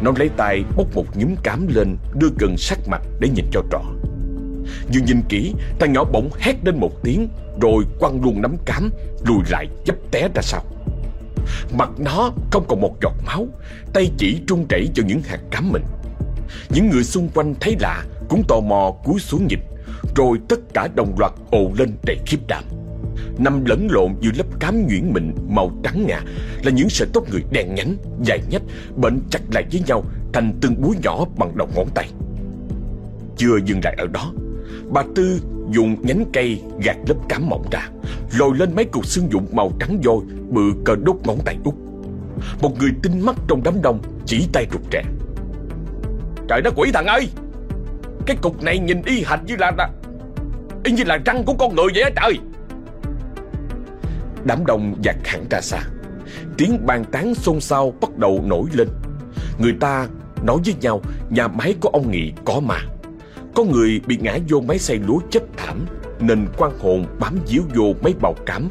Nó lấy tay bốc một nhúm cám lên Đưa gần sát mặt để nhìn cho rõ. Nhưng nhìn kỹ Thằng nhỏ bỗng hét lên một tiếng Rồi quăng luôn nắm cám Lùi lại dấp té ra sau. Mặt nó không còn một giọt máu Tay chỉ trung chảy cho những hạt cám mình. Những người xung quanh thấy lạ Cũng tò mò cúi xuống nhìn Rồi tất cả đồng loạt ồ lên đầy khiếp đảm. Nằm lẫn lộn giữa lớp cám nhuyễn mịn màu trắng ngà Là những sợi tóc người đen nhánh, dài nhách Bệnh chặt lại với nhau thành từng búi nhỏ bằng đầu ngón tay. Chưa dừng lại ở đó Bà Tư dùng nhánh cây gạt lớp cám mỏng ra, lồi lên mấy cục xương dụng màu trắng vôi bự cờ đốt ngón tay út. Một người tinh mắt trong đám đông Chỉ tay rụt rè. Trời đất quỷ thằng ơi! Cái cục này nhìn y hệt như là Y như là răng của con người vậy á trời! Đám đông giặt hẳn ra xa. Tiếng bàn tán xôn xao bắt đầu nổi lên. Người ta nói với nhau, Nhà máy của ông Nghị có mà có người bị ngã vô máy xay lúa chết thảm Nên quan hồn bám díu vô mấy bào cám.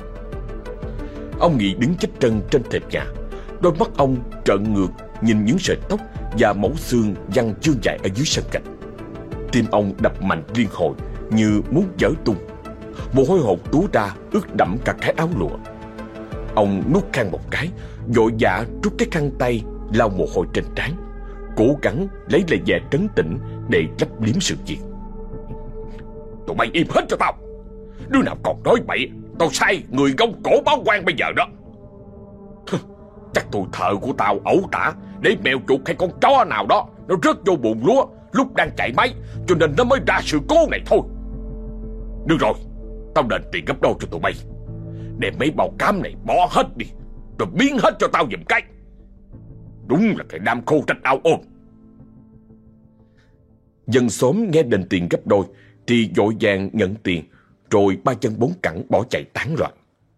Ông Nghị đứng chết trân trên thềm nhà. Đôi mắt ông trợn ngược, Nhìn những sợi tóc và mẫu xương văng chương dài ở dưới sân cạnh Tim ông đập mạnh liên hồi, Như muốn dở tung. Mồ hôi hột túa ra, ướt đẫm cả cái áo lụa. Ông nuốt khăn một cái, Vội vã rút cái khăn tay, lau mồ hôi trên trán. Cố gắng lấy lại vẻ trấn tĩnh để lấp liếm sự việc. Tụi bay im hết cho tao. Đứa nào còn nói bậy, Tao sai người gông cổ báo quan bây giờ đó. Chắc tụi thợ của tao ẩu tả Để mèo chuột hay con chó nào đó Nó rớt vô bùn lúa Lúc đang chạy máy, Cho nên nó mới ra sự cố này thôi. Được rồi, Tao đền tiền gấp đôi cho tụi bay. Đem mấy bao cám này bỏ hết đi, Rồi biến hết cho tao giùm cái. Đúng là cái đam khô trách ao ôm. Dân xóm nghe đền tiền gấp đôi Thì vội vàng nhận tiền Rồi ba chân bốn cẳng bỏ chạy tán loạn.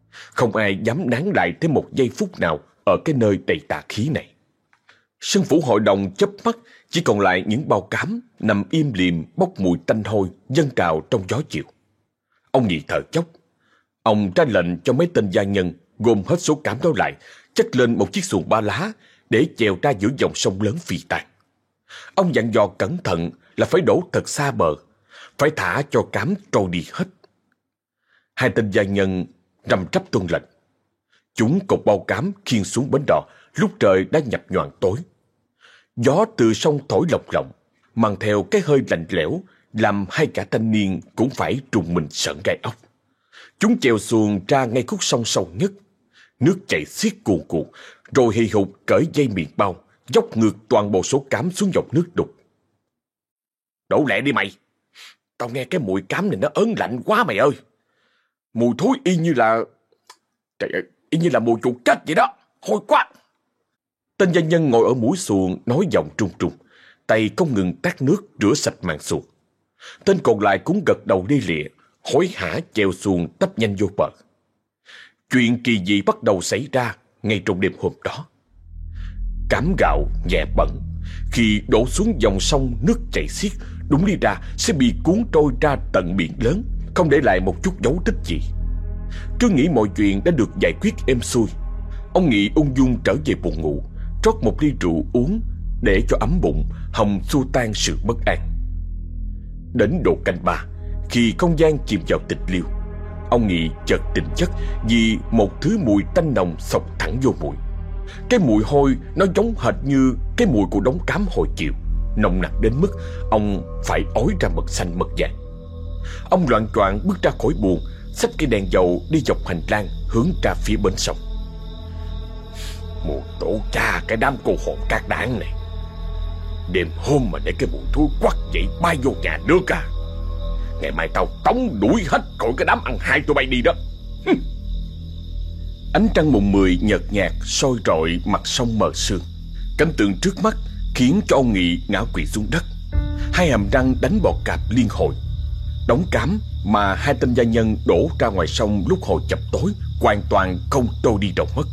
Không ai dám nán lại thêm một giây phút nào Ở cái nơi đầy tà khí này. Sân phủ hội đồng chớp mắt Chỉ còn lại những bao cám Nằm im liềm bốc mùi tanh hôi Dâng trào trong gió chiều. Ông nhị thở chốc Ông ra lệnh cho mấy tên gia nhân gồm hết số cám đó lại, chất lên một chiếc xuồng ba lá để chèo ra giữa dòng sông lớn phi tàn. Ông dặn dò cẩn thận là phải đổ thật xa bờ, phải thả cho cám trôi đi hết. Hai tên gia nhân nằm trắp tuân lệnh. Chúng cột bao cám khiêng xuống bến đò lúc trời đã nhập nhoàn tối. Gió từ sông thổi lọc lộng, mang theo cái hơi lạnh lẽo, làm hai cả thanh niên cũng phải trùng mình sợn gai ốc. Chúng chèo xuồng ra ngay khúc sông sâu nhất. Nước chảy xiết cuồn cuộn, rồi hì hục cởi dây miệng bao, dốc ngược toàn bộ số cám xuống dòng nước đục. Đổ lẹ đi mày! Tao nghe cái mùi cám này nó ớn lạnh quá mày ơi! Mùi thối y như là... Trời ơi, y như là mùi chuột chết vậy đó! Hôi quá! Tên gia nhân ngồi ở mũi xuồng nói giọng trung trung, tay không ngừng tát nước rửa sạch màn xuồng. Tên còn lại cũng gật đầu đi lịa, hối hả chèo xuồng tấp nhanh vô bờ. Chuyện kỳ dị bắt đầu xảy ra ngay trong đêm hôm đó. Cám gạo nhẹ bẩn, khi đổ xuống dòng sông nước chảy xiết, đúng đi ra sẽ bị cuốn trôi ra tận biển lớn, không để lại một chút dấu tích gì. Cứ nghĩ mọi chuyện đã được giải quyết êm xuôi. Ông Nghị ung dung trở về buồn ngủ, trót một ly rượu uống để cho ấm bụng, hồng xua tan sự bất an. Đến độ canh ba, khi không gian chìm vào tịch liêu Ông Nghị chợt tỉnh giấc Vì một thứ mùi tanh nồng sộc thẳng vô mũi Cái mùi hôi nó giống hệt như Cái mùi của đống cám hồi chiều Nồng nặc đến mức Ông phải ói ra mật xanh mật vàng. Ông loạn choạng bước ra khỏi buồng, Xách cây đèn dầu đi dọc hành lang Hướng ra phía bên sông. Mụ tổ cha, cái đám cô hồn các đảng này. Đêm hôm mà để cái mùi thúi quắc vậy bay vô nhà nước à. Ngày mai tao tống đuổi hết khỏi cái đám ăn hai tụi bay đi đó. Ánh trăng mùng mười nhợt nhạt soi rọi mặt sông mờ sương. Cảnh tượng trước mắt khiến cho ông Nghị ngã quỵ xuống đất Hai hàm răng đánh bọt cạp liên hồi Đóng cám mà hai tên gia nhân đổ ra ngoài sông lúc hồi chập tối Hoàn toàn không trôi đi đâu mất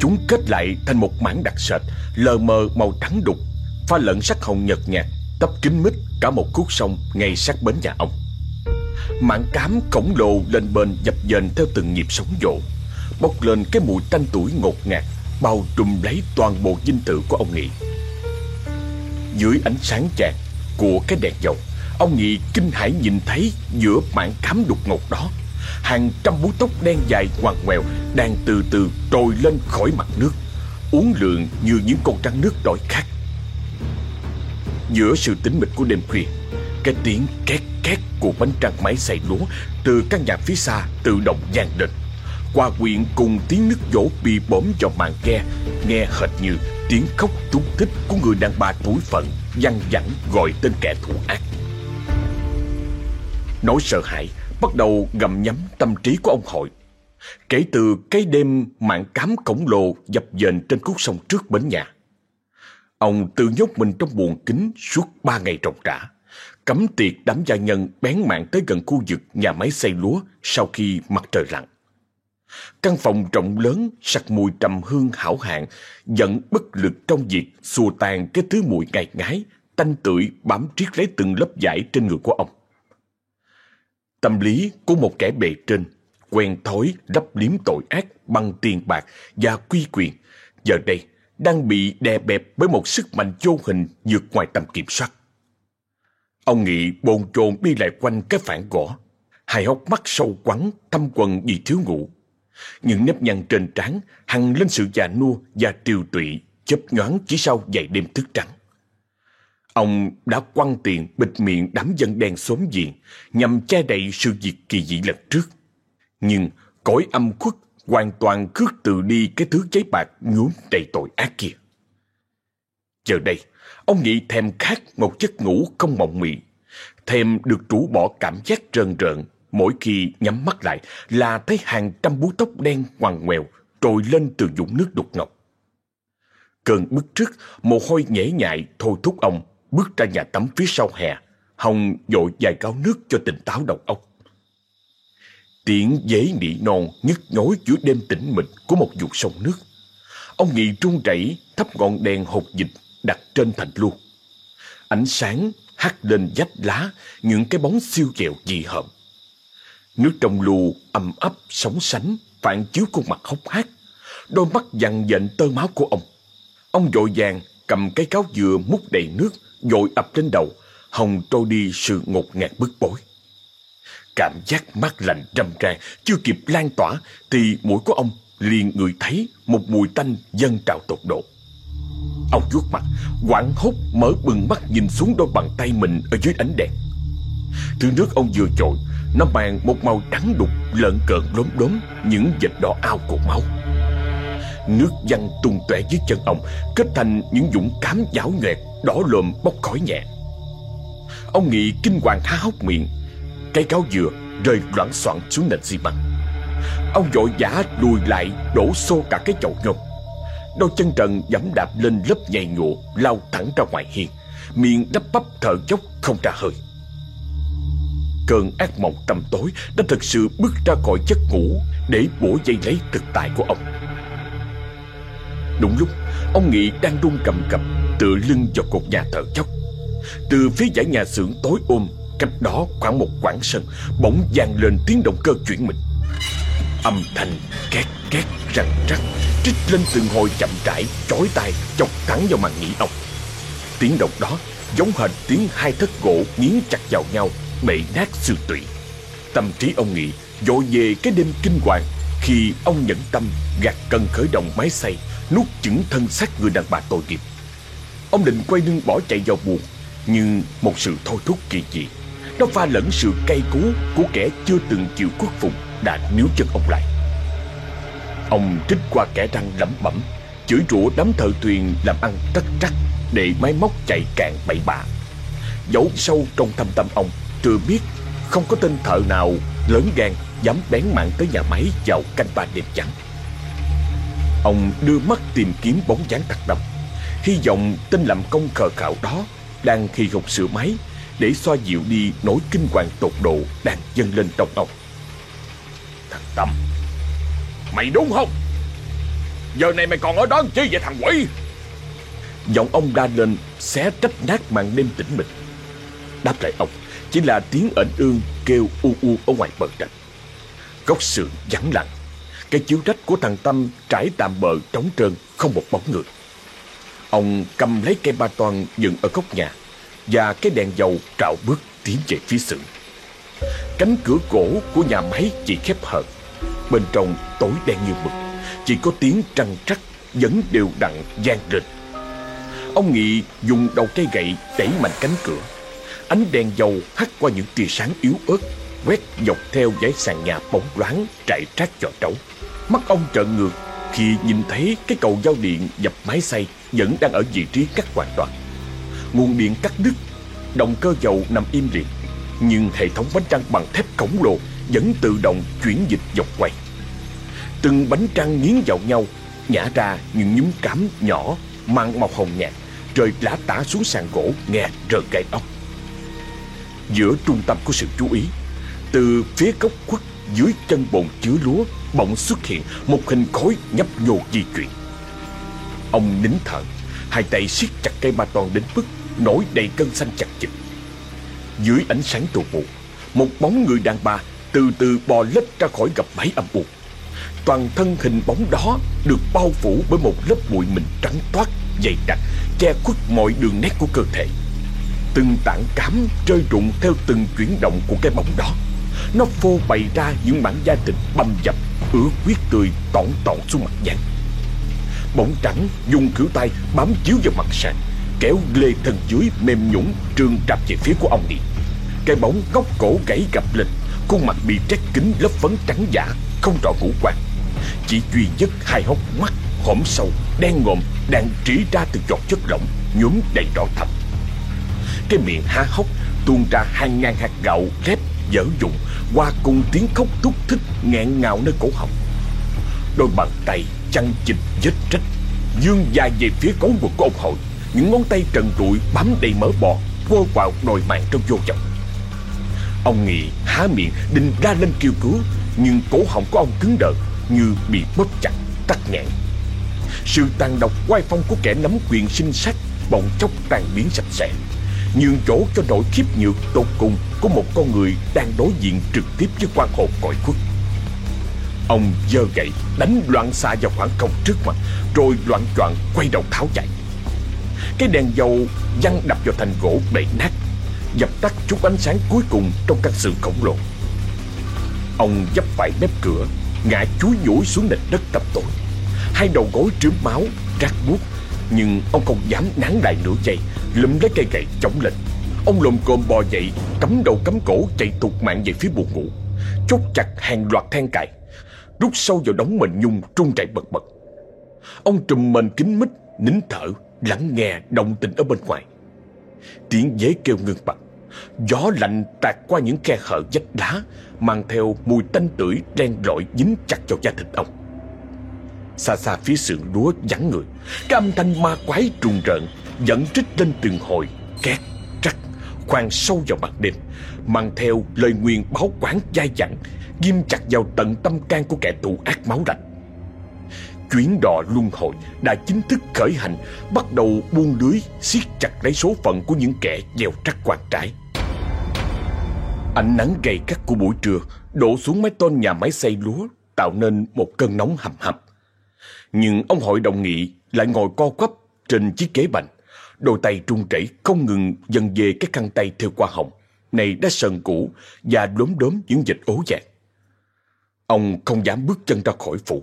Chúng kết lại thành một mảng đặc sệt Lờ mờ màu trắng đục Pha lẫn sắc hồng nhợt nhạt tấp kín mít cả một khúc sông ngay sát bến nhà ông. Mảng cám khổng lồ lên bên dập dềnh theo từng nhịp sóng dỗ, bốc lên cái mùi tanh tuổi ngột ngạt, bao trùm lấy toàn bộ dinh thự của ông Nghị. Dưới ánh sáng chạc của cái đèn dầu, ông Nghị kinh hãi nhìn thấy giữa mảng cám đục ngột đó, hàng trăm búi tóc đen dài ngoằn ngoèo đang từ từ trồi lên khỏi mặt nước, uốn lượn như những con trăng nước đỏ khát. Giữa sự tĩnh mịch của đêm khuya Cái tiếng két két của bánh trăng máy xay lúa Từ căn nhà phía xa tự động vang lên. Qua quyện cùng tiếng nước dỗ bị bóm vào màn ke Nghe hệt như tiếng khóc trúng thích của người đàn bà tuổi phận Văng vẳng gọi tên kẻ thù ác Nỗi sợ hãi, bắt đầu gầm nhắm tâm trí của ông hội Kể từ cái đêm mạng cám khổng lồ dập dềnh trên khúc sông trước bến nhà. Ông tự nhốt mình trong buồng kính suốt ba ngày trồng trả. Cấm tiệc đám gia nhân bén mạng tới gần khu vực nhà máy xây lúa sau khi mặt trời lặn. Căn phòng rộng lớn, sặc mùi trầm hương hảo hạng, giận bất lực trong việc xua tan cái thứ mùi ngài ngái, tanh tưởi bám triết lấy từng lớp vải trên người của ông. Tâm lý của một kẻ bề trên, quen thói lấp liếm tội ác bằng tiền bạc và quy quyền, giờ đây đang bị đè bẹp bởi một sức mạnh vô hình vượt ngoài tầm kiểm soát. Ông Nghị bồn chồn đi lại quanh cái phản gỗ, hai hốc mắt sâu quắn, thâm quần vì thiếu ngủ. Những nếp nhăn trên trán hằng lên sự già nua và tiều tụy, chớp nhoáng chỉ sau vài đêm thức trắng. Ông đã quăng tiền bịt miệng đám dân đen xóm diện nhằm che đậy sự việc kỳ dị lần trước. Nhưng cõi âm khuất hoàn toàn khước từ đi cái thứ giấy bạc nhuốm đầy tội ác kia. Giờ đây, ông nghĩ thèm khát một giấc ngủ không mộng mị, thèm được rũ bỏ cảm giác rờn rợn mỗi khi nhắm mắt lại là thấy hàng trăm búi tóc đen ngoằn ngoèo trồi lên từ dũng nước đục ngọc. Cơn bức trước, mồ hôi nhễ nhại thôi thúc ông bước ra nhà tắm phía sau hè, Hồng dội vài gáo nước cho tỉnh táo đầu óc. Tiếng dế nỉ non nhức nhối giữa đêm tĩnh mịch của một vùng sông nước. Ông Nghị trung rẩy thắp ngọn đèn hột dịch đặt trên thành luôn. Ánh sáng hắt lên vách lá những cái bóng siêu dẹo dị hợm. Nước trong lù ầm ấp sóng sánh phản chiếu khuôn mặt hốc hác, đôi mắt dằn dện tơ máu của ông. Ông vội vàng cầm cái cáo dừa múc đầy nước dội ập lên đầu, hồng trôi đi sự ngột ngạt bức bối. Cảm giác mát lạnh râm ran chưa kịp lan tỏa thì mũi của ông liền ngửi thấy một mùi tanh dâng trào tột độ. Ông vuốt mặt, quảng hốt mở bừng mắt nhìn xuống đôi bàn tay mình ở dưới ánh đèn. Thứ nước ông vừa trội, nó mang một màu trắng đục lợn cợn lốm đốm những vệt đỏ ao của máu. Nước văng tung tóe dưới chân ông kết thành những dũng cám giáo nhoẹt đỏ lồm bốc khói nhẹ. Ông Nghị kinh hoàng há hốc miệng, cái cáo dừa rơi loãng xoảng xuống nền xi măng. Ông vội vã lùi lại đổ xô cả cái chậu nhôm. Đôi chân trần dẫm đạp lên lớp nhầy nhụa lao thẳng ra ngoài hiên, miệng đắp bắp thở dốc không ra hơi. Cơn ác mộng tầm tối đã thực sự bước ra khỏi giấc ngủ để bổ dây lấy thực tại của ông. Đúng lúc, ông Nghị đang run cầm cập tựa lưng vào cột nhà thờ chốc. Từ phía dãy nhà xưởng tối ôm, cách đó khoảng một quãng sân, bỗng vang lên tiếng động cơ chuyển mình. Âm thanh két két răng rắc, trích lên từng hồi chậm rãi, chói tai, chọc thẳng vào màn nhĩ ông. Tiếng động đó giống hệt tiếng hai thất gỗ nghiến chặt vào nhau, bể nát xương tủy. Tâm trí ông Nghị dội về cái đêm kinh hoàng khi ông nhẫn tâm gạt cần khởi động máy xay nuốt chửng thân xác người đàn bà tội nghiệp. Ông định quay lưng bỏ chạy vào buồn, nhưng một sự thôi thúc kỳ dị, nó pha lẫn sự cay cú của kẻ chưa từng chịu khuất phục đã níu chân ông lại. Ông trích qua kẻ răng lẩm bẩm, chửi rủa đám thợ thuyền làm ăn tất trắc để máy móc chạy cạn bậy bạ. Giấu sâu trong thâm tâm ông, chưa biết, không có tên thợ nào lớn gan dám bén mạng tới nhà máy vào canh ba đêm trắng. Ông đưa mắt tìm kiếm bóng dáng đặc độc. Hy vọng tên làm công khờ khạo đó Đang khi gục sửa máy Để xoa dịu đi nỗi kinh hoàng tột độ Đang dâng lên trong ông. Thằng Tâm, Mày đúng không? Giờ này mày còn ở đó chi vậy thằng quỷ? Giọng ông đa lên Xé trách nát màn đêm tĩnh mịch. Đáp lại ông chỉ là tiếng ẩn ương kêu u u ở ngoài bờ rạch Góc sườn vắng lặng cái chiếu rách của thằng Tâm trải tạm bờ trống trơn, không một bóng người. Ông cầm lấy cây ba toan dựng ở góc nhà và cái đèn dầu trạo bước tiến về phía sườn Cánh cửa gỗ của nhà máy chỉ khép hờ. Bên trong tối đen như mực, chỉ có tiếng trăng trắc vẫn đều đặn gian rịch Ông Nghị dùng đầu cây gậy đẩy mạnh cánh cửa. Ánh đèn dầu hắt qua những tia sáng yếu ớt, quét dọc theo dãy sàn nhà bóng loáng trải trát trò trống. Mắt ông trợn ngược khi nhìn thấy cái cầu giao điện dập máy xay vẫn đang ở vị trí cắt hoàn toàn. Nguồn điện cắt đứt, động cơ dầu nằm im liệt, nhưng hệ thống bánh răng bằng thép khổng lồ vẫn tự động chuyển dịch dọc quay. Từng bánh trăng nghiến vào nhau Nhả ra những nhúm cám nhỏ Mang màu hồng nhạt rồi lá tả xuống sàn gỗ nghe rợn gai ốc Giữa trung tâm của sự chú ý. Từ phía góc khuất dưới chân bồn chứa lúa, Bỗng xuất hiện một hình khối nhấp nhô di chuyển. Ông nín thở, Hai tay siết chặt cây ba toàn đến mức Nổi đầy cân xanh chặt chịch Dưới ánh sáng tù mù, Một bóng người đàn bà Từ từ bò lết ra khỏi gập máy âm u. Toàn thân hình bóng đó Được bao phủ bởi một lớp bụi mịn trắng toát Dày đặc, Che khuất mọi đường nét của cơ thể. Từng tảng cám rơi rụng Theo từng chuyển động của cái bóng đó. Nó phô bày ra những mảng da thịt bầm dập, Ứa huyết cười tỏn tỏn xuống mặt giang. Bóng trắng dùng khử tay, bám chiếu vào mặt sàn, Kéo lê thân dưới mềm nhũng Trương trạp về phía của ông đi. Cái bóng góc cổ gãy gập lịch Khuôn mặt bị trét kính lớp phấn trắng giả, Không rõ ngũ quan. Chỉ duy nhất hai hốc mắt hõm sâu, Đen ngòm, đang trĩ ra từ giọt chất lỏng, Nhuốm đầy đỏ thạch. Cái miệng há hốc tuôn ra hàng ngàn hạt gạo ghép dở dụng Qua cùng tiếng khóc thúc thích nghẹn ngào nơi cổ họng. Đôi bàn tay chăn chịch vết rách Dương dài về phía cấu ngực của ông hội. Những ngón tay trần trụi bám đầy mỡ bò Quơ vào đồi mạng trong vô vọng Ông Nghị há miệng định ra lên kêu cứu Nhưng cổ họng của ông cứng đờ Như bị bóp chặt, tắt nghẹn Sự tàn độc quay phong của kẻ nắm quyền sinh sát Bỗng chốc tan biến sạch sẽ. Nhường chỗ cho nỗi khiếp nhược tột cùng Của một con người đang đối diện trực tiếp với quan hồn cõi khuất. Ông giơ gậy, đánh loạn xạ vào khoảng không trước mặt, Rồi loạn choạng quay đầu tháo chạy. Cái đèn dầu văng đập vào thành gỗ bể nát, Dập tắt chút ánh sáng cuối cùng trong căn sự khổng lồ. Ông dấp phải mép cửa, Ngã chúi nhũi xuống nền đất tầm tối. Hai đầu gối trướm máu, rác buốt, Nhưng ông không dám nán lại nửa giây Lụm lấy cây gậy chống lên. Ông lồm cồm bò dậy, Cắm đầu cắm cổ, chạy tụt mạng về phía buồn ngủ. Chốt chặt hàng loạt than cài. Rút sâu vào đống mền nhung, trung chạy bật bật. Ông trùm mền kính mít, Nín thở, lắng nghe động tình ở bên ngoài. Tiếng dế kêu ngưng bặt. Gió lạnh tạt qua những khe hở vách đá, Mang theo mùi tanh tưởi đen rội dính chặt vào da thịt ông. Xa xa phía sườn lúa vắng người, Cái âm thanh ma quái trùng rợn. Dẫn trích lên từng hồi Két, trắc, khoan sâu vào mặt đêm Mang theo lời nguyền báo quán dai dẳng Ghim chặt vào tận tâm can của kẻ thù ác máu lạnh. Chuyến đò luân hồi đã chính thức khởi hành Bắt đầu buông lưới siết chặt lấy số phận của những kẻ gieo trắc quan trái. Ánh nắng gay gắt của buổi trưa đổ xuống mái tôn nhà máy xây lúa Tạo nên một cơn nóng hầm hập Nhưng ông hội đồng nghị lại ngồi co quắp trên chiếc ghế bành. Đôi tay trung rẩy không ngừng dần về cái khăn tay theo qua hồng. Này đã sần cũ và đốm đốm những dịch ố vàng Ông không dám bước chân ra khỏi phủ,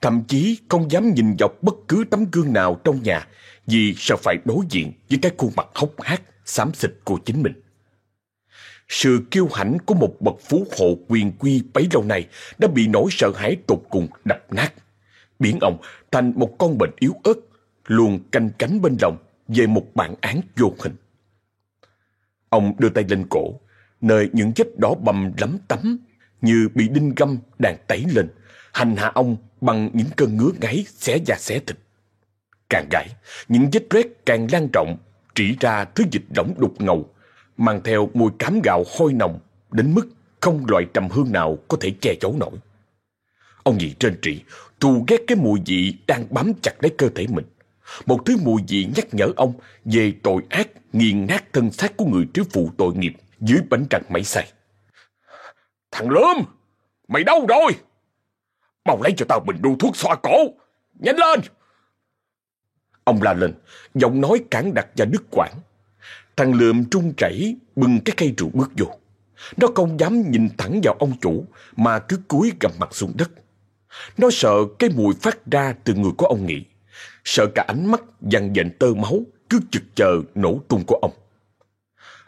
Thậm chí không dám nhìn dọc bất cứ tấm gương nào trong nhà Vì sợ phải đối diện với cái khuôn mặt hốc hác, Xám xịt của chính mình. Sự kiêu hãnh của một bậc phú hộ quyền quy bấy lâu nay Đã bị nỗi sợ hãi tột cùng đập nát. Biến ông thành một con bệnh yếu ớt Luôn canh cánh bên lòng về một bản án vô hình Ông đưa tay lên cổ Nơi những vết đỏ bầm lấm tấm Như bị đinh găm đang tẩy lên hành hạ ông bằng những cơn ngứa ngáy xé da xé thịt. Càng gãi, những vết rết càng lan rộng, trĩ ra thứ dịch lỏng đục ngầu, mang theo mùi cám gạo hôi nồng, đến mức không loại trầm hương nào có thể che giấu nổi. Ông nhị trên trị, thù ghét cái mùi vị đang bám chặt lấy cơ thể mình. Một thứ mùi vị nhắc nhở ông về tội ác nghiền nát thân xác của người trước phụ tội nghiệp dưới bánh trăng máy xay. Thằng Lơm, mày đâu rồi? Mau lấy cho tao bình đu thuốc xoa cổ. Nhanh lên! Ông la lên, giọng nói cản đặc và đứt quãng. Thằng lượm trung chảy bưng cái cây rượu bước vô. Nó không dám nhìn thẳng vào ông chủ mà cứ cúi gầm mặt xuống đất. Nó sợ cái mùi phát ra từ người của ông Nghị. Sợ cả ánh mắt dằn dện tơ máu cứ chực chờ nổ tung của ông.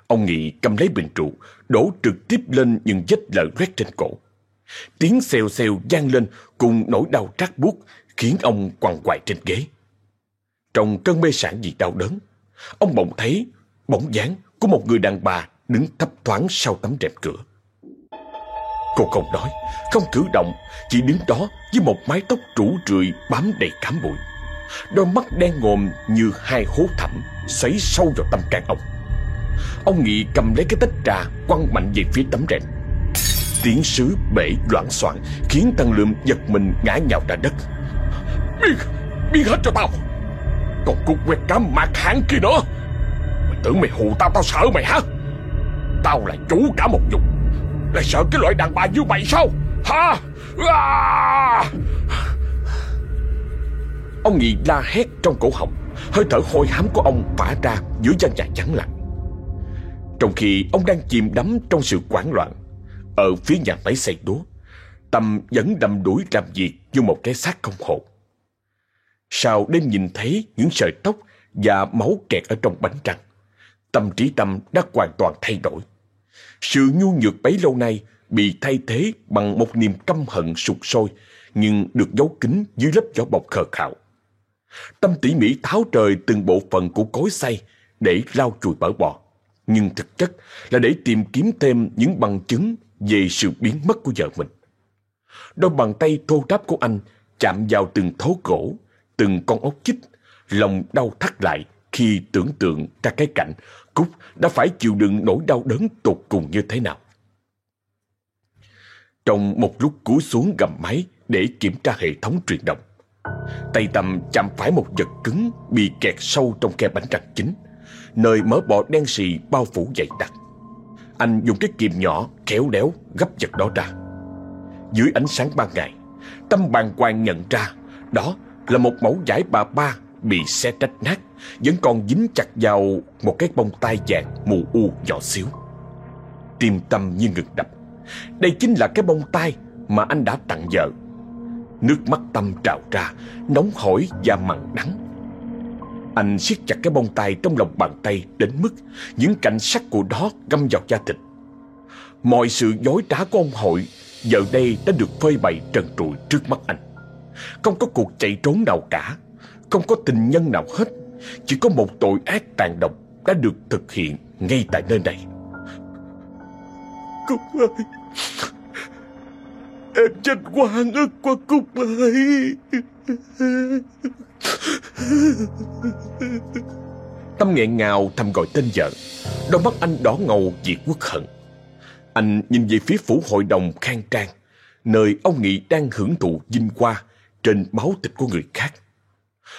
Ông Nghị cầm lấy bình rượu, đổ trực tiếp lên những vết lở loét trên cổ. Tiếng xèo xèo gian lên cùng nỗi đau trát buốt khiến ông quằn quại trên ghế. Trong cơn mê sản vì đau đớn, ông bỗng thấy bóng dáng của một người đàn bà đứng thấp thoáng sau tấm rèm cửa. Cô không nói Không cử động Chỉ đứng đó với một mái tóc rủ rượi bám đầy cám bụi Đôi mắt đen ngòm như hai hố thẳm Xoáy sâu vào tâm can ông. Ông Nghị cầm lấy cái tách trà, Quăng mạnh về phía tấm rèm. Tiếng sứ bể loạn soạn Khiến tăng Lượm giật mình ngã nhào ra đất. Biết Biết hết cho tao! Còn cục quẹt cá mạc hãng kia nữa! Mày tưởng mày hù tao tao sợ mày hả? Tao là chủ cả một vùng Lại sợ cái loại đàn bà như mày sao? Hả? À! Ông Nghị la hét trong cổ họng. Hơi thở hôi hám của ông phả ra giữa gian nhà trắng lặng Trong khi ông đang chìm đắm trong sự quảng loạn, Ở phía nhà máy xây đúa Tâm vẫn đầm đuổi làm việc như một cái xác không hồn. Sao đêm nhìn thấy những sợi tóc và máu kẹt ở trong bánh răng Tâm trí Tâm đã hoàn toàn thay đổi. Sự nhu nhược bấy lâu nay bị thay thế bằng một niềm căm hận sụt sôi nhưng được giấu kín dưới lớp vỏ bọc khờ khạo. Tâm tỉ mỉ tháo trời từng bộ phận của cối xay để lau chùi bở bò. Nhưng thực chất là để tìm kiếm thêm những bằng chứng về sự biến mất của vợ mình. Đôi bàn tay thô ráp của anh chạm vào từng thố gỗ, từng con ốc chích, lòng đau thắt lại khi tưởng tượng ra cái cảnh Cúc đã phải chịu đựng nỗi đau đớn tột cùng như thế nào. Trong một lúc cúi xuống gầm máy để kiểm tra hệ thống truyền động, tay tầm chạm phải một vật cứng bị kẹt sâu trong khe bánh răng chính, nơi mỡ bò đen xì bao phủ dày đặc. Anh dùng cái kìm nhỏ khéo léo gấp vật đó ra. Dưới ánh sáng ban ngày, Tâm bàng hoàng nhận ra đó là một mẫu giải bà ba bị xe rách nát, vẫn còn dính chặt vào một cái bông tai vàng mù u nhỏ xíu. Tim Tâm như ngừng đập. Đây chính là cái bông tai mà anh đã tặng vợ. Nước mắt Tâm trào ra, nóng hổi và mặn đắng. Anh siết chặt cái bông tai trong lòng bàn tay đến mức những cảnh sắc của đó găm vào da thịt. Mọi sự dối trá của ông hội giờ đây đã được phơi bày trần trụi trước mắt anh. Không có cuộc chạy trốn nào cả, không có tình nhân nào hết, chỉ có một tội ác tàn độc đã được thực hiện ngay tại nơi này. Cúc ơi Em chết quá ức quá Cúc ơi Tâm nghẹn ngào thầm gọi tên vợ. Đôi mắt anh đỏ ngầu vì quốc hận. Anh nhìn về phía phủ hội đồng khang trang Nơi ông Nghị đang hưởng thụ vinh hoa Trên máu thịt của người khác.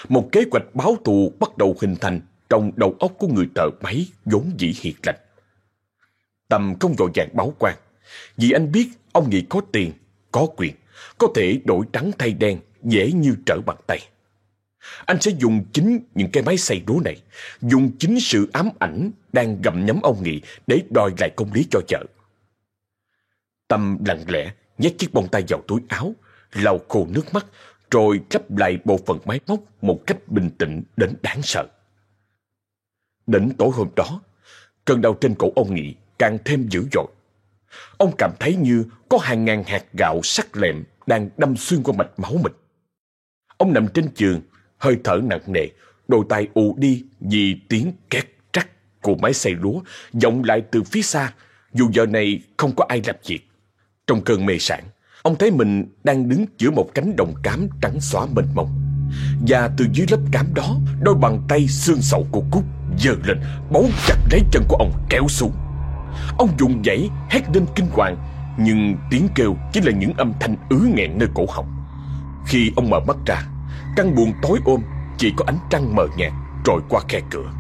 Một kế hoạch báo thù bắt đầu hình thành Trong đầu óc của người tờ máy vốn dĩ hiệt lành. Tâm không vội vàng báo quan Vì anh biết ông Nghị có tiền, có quyền Có thể đổi trắng thay đen dễ như trở bàn tay anh sẽ dùng chính những cái máy xay đúa này, dùng chính sự ám ảnh đang gặm nhấm ông Nghị để đòi lại công lý cho chợ. Tâm lặng lẽ nhét chiếc bông tay vào túi áo, lau khô nước mắt, rồi lắp lại bộ phận máy móc một cách bình tĩnh đến đáng sợ. Đến tối hôm đó, cơn đau trên cổ ông Nghị càng thêm dữ dội. Ông cảm thấy như có hàng ngàn hạt gạo sắc lẹm đang đâm xuyên qua mạch máu mình. Ông nằm trên giường, hơi thở nặng nề, đôi tay ù đi vì tiếng két trắc của máy xay lúa vọng lại từ phía xa, dù giờ này không có ai làm việc. Trong cơn mê sản, ông thấy mình đang đứng giữa một cánh đồng cám trắng xóa mênh mông. Và từ dưới lớp cám đó, đôi bàn tay xương sậu của Cúc giơ lên, bấu chặt lấy chân của ông kéo xuống. Ông dùng dãy hét lên kinh hoàng, nhưng tiếng kêu chỉ là những âm thanh ứ nghẹn nơi cổ họng. Khi ông mở mắt ra, Căn buồng tối ôm Chỉ có ánh trăng mờ nhạt Trội qua khe cửa.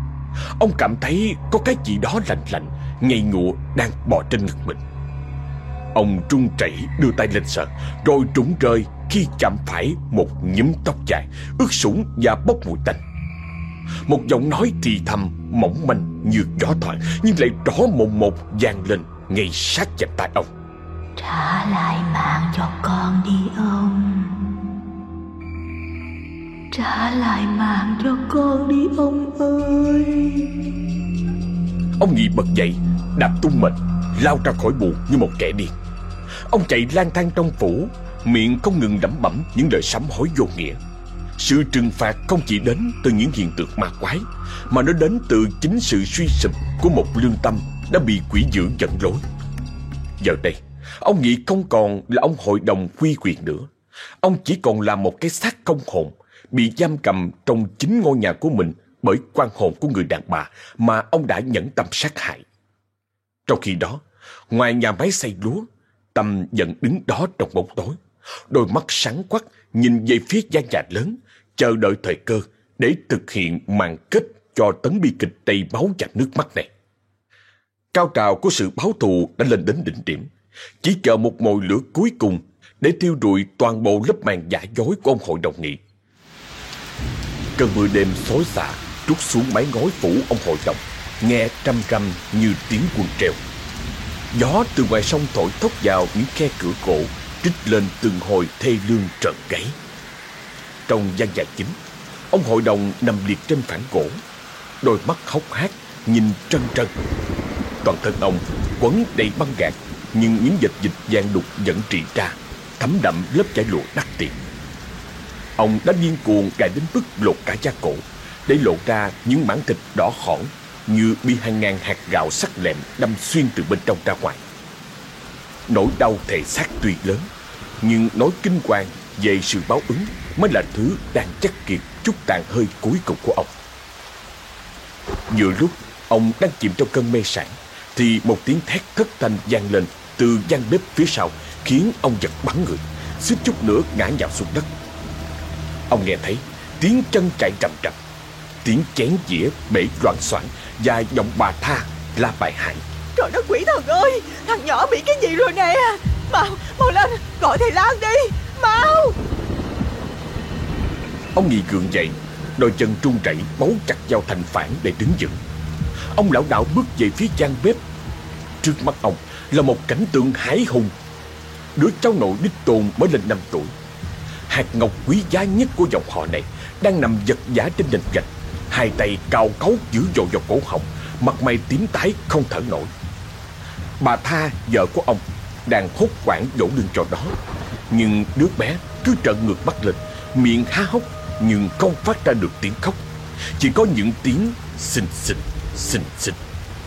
Ông cảm thấy có cái gì đó lạnh lạnh Ngây ngụa đang bò trên ngực mình. Ông trung chảy đưa tay lên sợ Rồi trúng rơi khi chạm phải một nhúm tóc dài Ướt sũng và bốc mùi tanh. Một giọng nói thì thầm mỏng manh như gió thoảng Nhưng lại rõ mồm một vang lên ngay sát cạnh tai ông. Trả lại mạng cho con đi ông. Trả lại mạng cho con đi ông ơi. Ông Nghị bật dậy Đạp tung mình Lao ra khỏi buồng như một kẻ điên. Ông chạy lang thang trong phủ Miệng không ngừng lẩm bẩm những lời sám hối vô nghĩa sự trừng phạt không chỉ đến từ những hiện tượng ma quái Mà nó đến từ chính sự suy sụp của một lương tâm Đã bị quỷ dữ dẫn lối Giờ đây Ông nghĩ không còn là ông hội đồng quy quyền nữa. Ông chỉ còn là một cái xác công hồn, bị giam cầm trong chính ngôi nhà của mình bởi quan hồn của người đàn bà mà ông đã nhẫn tâm sát hại. Trong khi đó, ngoài nhà máy xây lúa, Tâm vẫn đứng đó trong bóng tối. Đôi mắt sáng quắc nhìn về phía gian nhà lớn, chờ đợi thời cơ để thực hiện màn kết cho tấn bi kịch đầy máu và nước mắt này. Cao trào của sự báo thù đã lên đến đỉnh điểm. Chỉ chờ một mồi lửa cuối cùng để tiêu rụi toàn bộ lớp màn giả dối của ông hội đồng nghị. Cơn mưa đêm xối xả trút xuống mái ngói phủ ông hội đồng, nghe trăm trăm như tiếng quân treo. Gió từ ngoài sông thổi thốc vào những khe cửa cổ, trích lên từng hồi thê lương trợn gáy. Trong gian nhà chính, ông hội đồng nằm liệt trên phản cổ, đôi mắt hốc hác nhìn trân trân. Toàn thân ông quấn đầy băng gạc, nhưng những dịch dịch vàng đục vẫn trị ra, thấm đậm lớp vải lụa đắt tiền. Ông đã điên cuồng gài đến mức lột cả da cổ, để lộ ra những mảng thịt đỏ hỏn như bị hàng ngàn hạt gạo sắc lẹm đâm xuyên từ bên trong ra ngoài. Nỗi đau thể xác tuy lớn, nhưng nỗi kinh hoàng về sự báo ứng mới là thứ đang chắc kiệt chút tàn hơi cuối cùng của ông. Vừa lúc ông đang chìm trong cơn mê sản, thì một tiếng thét thất thanh vang lên từ gian bếp phía sau khiến ông giật bắn người, suýt chút nữa ngã nhào xuống đất. Ông nghe thấy tiếng chân chạy rầm rập, tiếng chén dĩa bể loạn xoảng và giọng bà tha la bài hại. Trời đất quỷ thần ơi, thằng nhỏ bị cái gì rồi nè? Mau, mau lên, gọi thầy Lan đi, mau. Ông nghỉ gượng dậy, đôi chân trung rẩy bấu chặt vào thành phản để đứng dựng Ông lão đảo bước về phía gian bếp. Trước mắt ông là một cảnh tượng hãi hùng. Đứa cháu nội đích tôn mới lên 5 tuổi. Hạt ngọc quý giá nhất của dòng họ này đang nằm giật giả trên nền gạch. Hai tay cao cấu dữ dội vào cổ họng, mặt mày tím tái không thở nổi. Bà Tha, vợ của ông, đang hốt quảng đổ lưng cho đó. Nhưng đứa bé cứ trợn ngược mắt lên, miệng há hốc nhưng không phát ra được tiếng khóc. Chỉ có những tiếng xinh xinh, xinh xinh,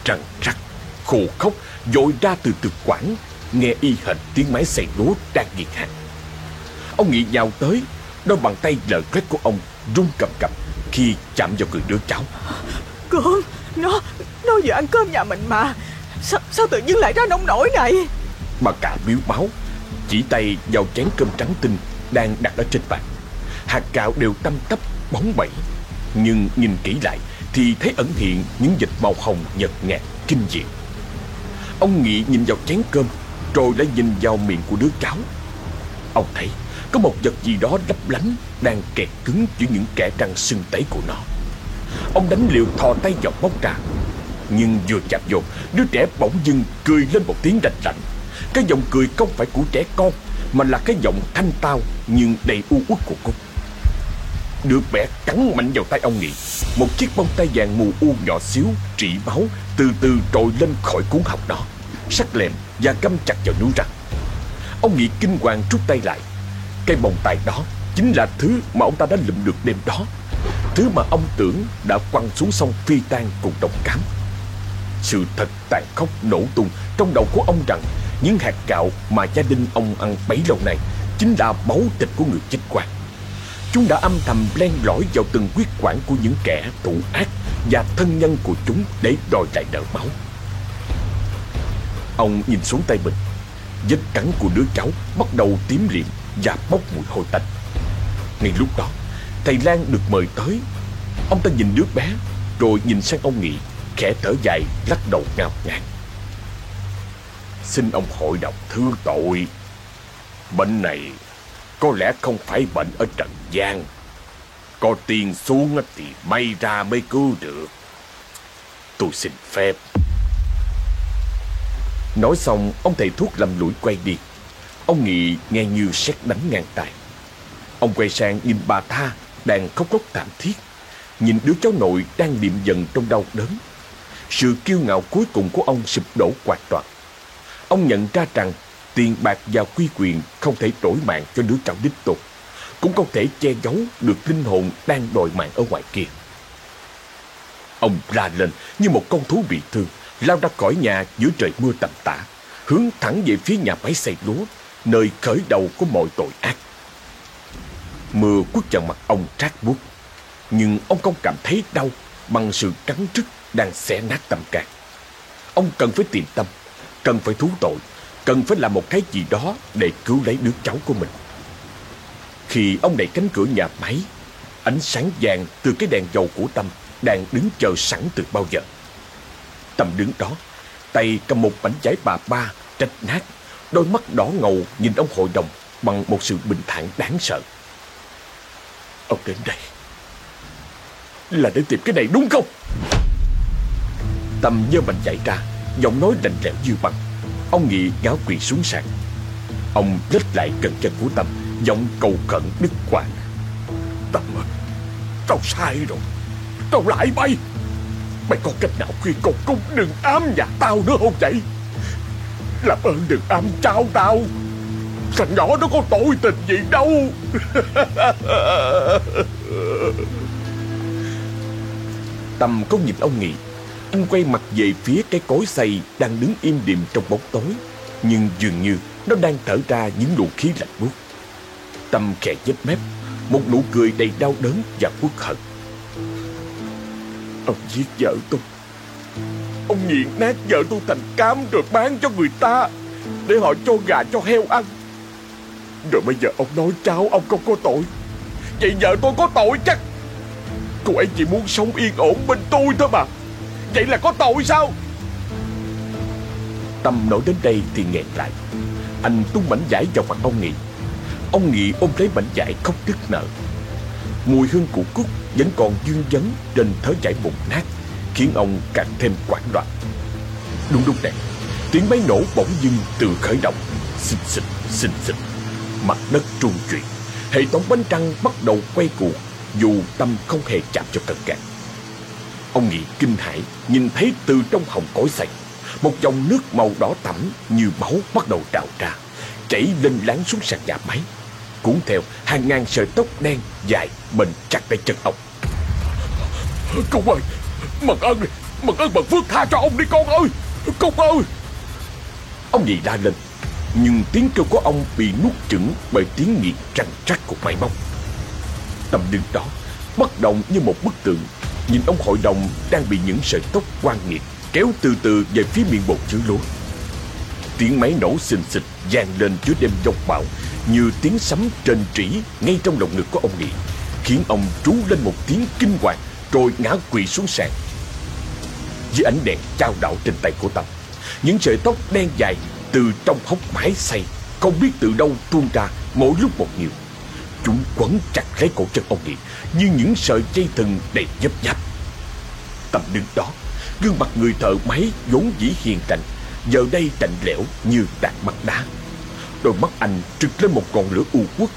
trằn trắc, khô khóc dội ra từ thực quản, nghe y hệt tiếng máy xay lúa đang nghiền hàng. Ông nghĩ nhào tới, đôi bàn tay lợn rét của ông run cầm cập khi chạm vào người đứa cháu. Cường, nó, nó vừa ăn cơm nhà mình mà. Sao, sao tự nhiên lại ra nông nổi này? Bà cả biếu máu, chỉ tay vào chén cơm trắng tinh đang đặt ở trên bàn. Hạt gạo đều tăm tắp bóng bẩy, nhưng nhìn kỹ lại thì thấy ẩn hiện những dịch màu hồng nhợt nhạt kinh dị. Ông Nghị nhìn vào chén cơm Rồi lại nhìn vào miệng của đứa cháu. Ông thấy có một vật gì đó lấp lánh Đang kẹt cứng giữa những kẻ răng sưng tấy của nó. Ông đánh liều thò tay vào bóc ra Nhưng vừa chạm vô Đứa trẻ bỗng dưng cười lên một tiếng rạch rạnh cái giọng cười không phải của trẻ con, Mà là cái giọng thanh tao Nhưng đầy u uất của cô. Đứa bé cắn mạnh vào tay ông Nghị. Một chiếc bông tay vàng mù u nhỏ xíu, Trị máu, Từ từ trồi lên khỏi cuốn học đó. Sắc lẹm và găm chặt vào núi răng. Ông Nghị kinh hoàng rút tay lại. Cây bông tay đó Chính là thứ mà ông ta đã lượm được đêm đó. Thứ mà ông tưởng đã quăng xuống sông phi tan cùng đồng cám. Sự thật tàn khốc nổ tung trong đầu của ông rằng những hạt gạo mà gia đình ông ăn bấy lâu nay Chính là máu thịt của người chết quan Chúng đã âm thầm len lỏi vào từng huyết quản của những kẻ thủ ác và thân nhân của chúng để đòi lại nợ máu. Ông nhìn xuống tay mình, vết cắn của đứa cháu bắt đầu tím liệm và bốc mùi hôi tanh. Ngay lúc đó, thầy Lan được mời tới. Ông ta nhìn đứa bé, rồi nhìn sang ông Nghị, khẽ thở dài, lắc đầu ngao ngán. Xin ông hội đồng thứ tội. Bệnh này có lẽ không phải bệnh ở trần gian. Có tiền xuống thì may ra mới cứu được. Tôi xin phép. Nói xong, ông thầy thuốc lầm lũi quay đi. Ông Nghị nghe như sét đánh ngang tài Ông quay sang nhìn bà Tha Đang khóc lóc thảm thiết. Nhìn đứa cháu nội đang niệm dần trong đau đớn. Sự kiêu ngạo cuối cùng của ông sụp đổ hoàn toàn. Ông nhận ra rằng tiền bạc và quy quyền không thể đổi mạng cho đứa cháu đích tục, cũng không thể che giấu được linh hồn đang đòi mạng ở ngoài kia. Ông la lên như một con thú bị thương, lao ra khỏi nhà giữa trời mưa tầm tã, hướng thẳng về phía nhà máy xây lúa, nơi khởi đầu của mọi tội ác. Mưa quất vào mặt ông trát buốt, nhưng ông không cảm thấy đau bằng sự cắn rứt đang xé nát tâm can. Ông cần phải tìm tâm, cần phải thú tội, cần phải làm một cái gì đó để cứu lấy đứa cháu của mình. Khi ông đẩy cánh cửa nhà máy, ánh sáng vàng từ cái đèn dầu của Tâm đang đứng chờ sẵn từ bao giờ. Tâm đứng đó, tay cầm một bánh giấy bà ba trách nát, đôi mắt đỏ ngầu nhìn ông hội đồng bằng một sự bình thản đáng sợ. Ông đến đây là để tìm cái này đúng không? Tâm giơ bánh chạy ra, giọng nói lạnh lẽo như băng. Ông Nghị ngáo quỳ xuống sàn. Ông lết lại gần chân của Tâm, giọng cầu khẩn đứt quãng. Tâm ơi, tao sai rồi, tao lại bay. Mày có cách nào khuyên con cung đừng ám nhà tao nữa không vậy? Làm ơn đừng ám trao tao. Thằng nhỏ nó có tội tình gì đâu. Tâm có nhìn ông Nghị anh quay mặt về phía cái cối xay Đang đứng im điềm trong bóng tối. Nhưng dường như nó đang thở ra những luồng khí lạnh buốt. Tâm khẽ nhếch mép, Một nụ cười đầy đau đớn và uất hận. Ông giết vợ tôi. Ông nghiện nát vợ tôi thành cám Rồi bán cho người ta Để họ cho gà cho heo ăn. Rồi bây giờ ông nói cháu ông không có tội. Vậy vợ tôi có tội chắc. Cô ấy chỉ muốn sống yên ổn bên tôi thôi mà. Vậy là có tội sao? Tâm nổi đến đây thì nghẹn lại. Anh tung mảnh giải vào mặt ông Nghị. Ông Nghị ôm lấy mảnh giải khóc đứt nợ Mùi hương của cúc vẫn còn dương vấn trên thớ giải bụng nát, Khiến ông càng thêm quảng loạn. Đúng lúc này, Tiếng máy nổ bỗng dưng từ khởi động. Xinh xinh xinh xinh. Mặt đất trung chuyển. Hệ thống bánh trăng bắt đầu quay cuồng, dù tâm không hề chạm cho cần cạn. Ông Nghị kinh hãi nhìn thấy từ trong hồng cối sạch một dòng nước màu đỏ tẩm như máu bắt đầu trào ra, chảy lên láng xuống sàn nhà máy. Cuốn theo hàng ngàn sợi tóc đen dài bền chặt tay chân ông. Công ơi, mật ơn, mật ơn mật phước tha cho ông đi con ơi, công ơi. Ông Nghị la lên, nhưng tiếng kêu của ông bị nuốt chửng bởi tiếng nghiệt răng rắc của máy móc. tầm lưng đó Bất động như một bức tượng Nhìn ông hội đồng đang bị những sợi tóc quan nghiệt Kéo từ từ về phía miệng bột chứa lúa. Tiếng máy nổ xình xịch vang lên giữa đêm dông bão, Như tiếng sấm trên trĩ ngay trong lồng ngực của ông Nghị, Khiến ông trú lên một tiếng kinh hoàng Rồi ngã quỵ xuống sàn. Dưới ánh đèn trao đảo trên tay của Tâm, Những sợi tóc đen dài từ trong hốc mái xay, Không biết từ đâu tuôn ra mỗi lúc một nhiều. Chúng quấn chặt lấy cổ chân ông Nghị Như những sợi dây thừng đầy nhấp nháp. Tầm đứng đó, Gương mặt người thợ máy vốn dĩ hiền lành, Giờ đây lạnh lẽo như đạn mặt đá. Đôi mắt anh trực lên một ngọn lửa u uất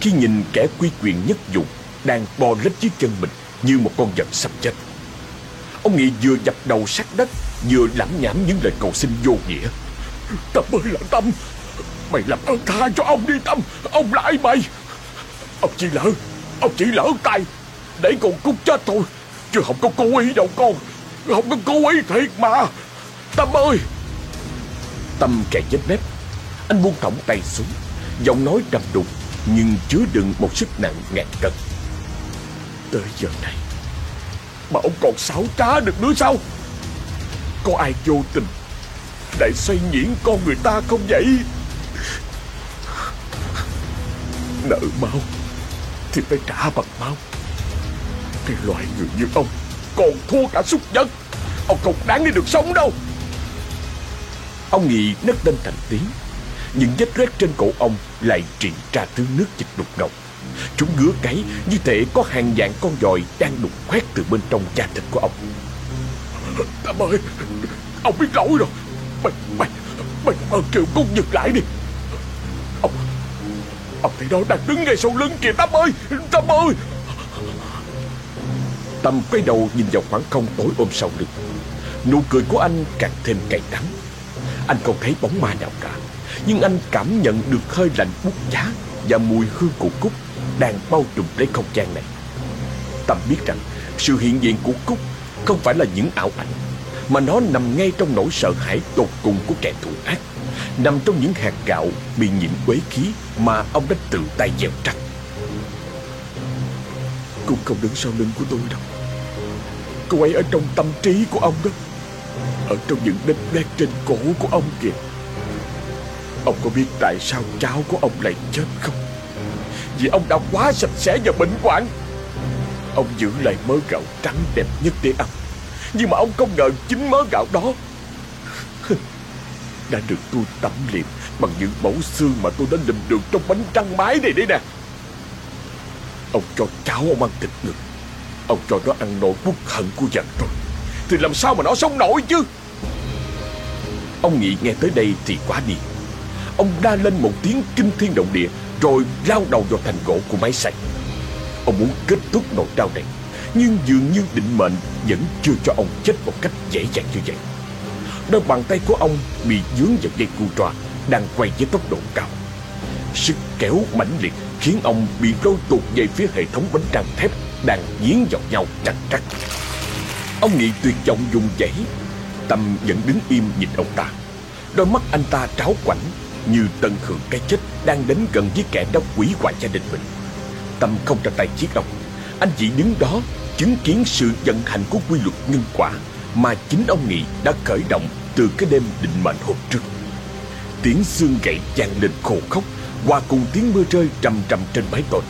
Khi nhìn kẻ quy quyền nhất dụng Đang bò lên dưới chân mình Như một con vật sắp chết. Ông Nghị vừa dập đầu sát đất, Vừa lẩm nhảm những lời cầu xin vô nghĩa. Tâm ơi là Tâm, Mày làm ơn tha cho ông đi Tâm, Ông lại mày? Ông chỉ lỡ, Ông chỉ lỡ tay Để con cút chết thôi, Chứ không có cố ý đâu con. Không có cố ý thiệt mà. Tâm ơi! Tâm kẻ chết mép Anh buông thõng tay xuống. Giọng nói trầm đục, Nhưng chứa đựng một sức nặng ngàn cân Tới giờ này, Mà ông còn xảo trá được nữa sao? Có ai vô tình Lại xoay nhiễn con người ta không vậy? Nợ mau thì phải trả bằng máu. Cái loại người như ông Còn thua cả súc vật Ông không đáng để được sống đâu. Ông Nghị nấc lên thành tiếng Những vết rết trên cổ ông Lại trị ra thứ nước dịch đục ngầu Chúng ngứa cái Như thể có hàng vạn con dòi Đang đục khoét từ bên trong da thịt của ông. Tâm ơi Ông biết lỗi rồi. Mày, mày, mày ơn kêu con giật lại đi. Ông thấy đó đang đứng ngay sau lưng kìa, Tâm ơi Tâm ơi. Tâm quay đầu nhìn vào khoảng không tối ôm sau lưng. Nụ cười của anh càng thêm cay đắng. Anh không thấy bóng ma nào cả, Nhưng anh cảm nhận được hơi lạnh bút giá Và mùi hương của Cúc Đang bao trùm lấy không gian này. Tâm biết rằng Sự hiện diện của Cúc Không phải là những ảo ảnh, Mà nó nằm ngay trong nỗi sợ hãi tột cùng của kẻ thù ác. Nằm trong những hạt gạo bị nhiễm quế khí Mà ông đã tự tay gieo trắc. Cũng không đứng sau lưng của tôi đâu. Cô ấy ở trong tâm trí của ông đó. Ở trong những nếp nét trên cổ của ông kìa. Ông có biết tại sao cháu của ông lại chết không? Vì ông đã quá sạch sẽ và bệnh hoạn. Ông giữ lại mớ gạo trắng đẹp nhất để ăn. Nhưng mà ông không ngờ chính mớ gạo đó đã được tôi tẩm liệm Bằng những mẫu xương mà tôi đã lình được trong bánh trăng mái này đây nè. Ông cho cháu ông ăn thịt ngực Ông cho nó ăn nỗi quốc hận của giặc rồi. Thì làm sao mà nó sống nổi chứ? Ông Nghị nghe tới đây thì quá đi. Ông đa lên một tiếng kinh thiên động địa, Rồi lao đầu vào thành gỗ của máy xay Ông muốn kết thúc nỗi đau này, Nhưng dường như định mệnh Vẫn chưa cho ông chết một cách dễ dàng như vậy. Đôi bàn tay của ông bị dướng vào dây cu tròa Đang quay với tốc độ cao. Sức kéo mãnh liệt Khiến ông bị lôi tuột về phía hệ thống bánh trăng thép Đang nghiến vào nhau chặt cắt Ông Nghị tuyệt vọng dùng dãy, Tâm vẫn đứng im nhìn ông ta. Đôi mắt anh ta tráo quảnh Như tận hưởng cái chết Đang đến gần với kẻ đã quỷ hoại gia đình mình. Tâm không ra tay giết ông. Anh chỉ đứng đó Chứng kiến sự vận hành của quy luật nhân quả Mà chính ông Nghị đã khởi động từ cái đêm định mệnh hôm trước. Tiếng xương gãy vang lên khô khốc, Hòa cùng tiếng mưa rơi trầm trầm trên mái tôn.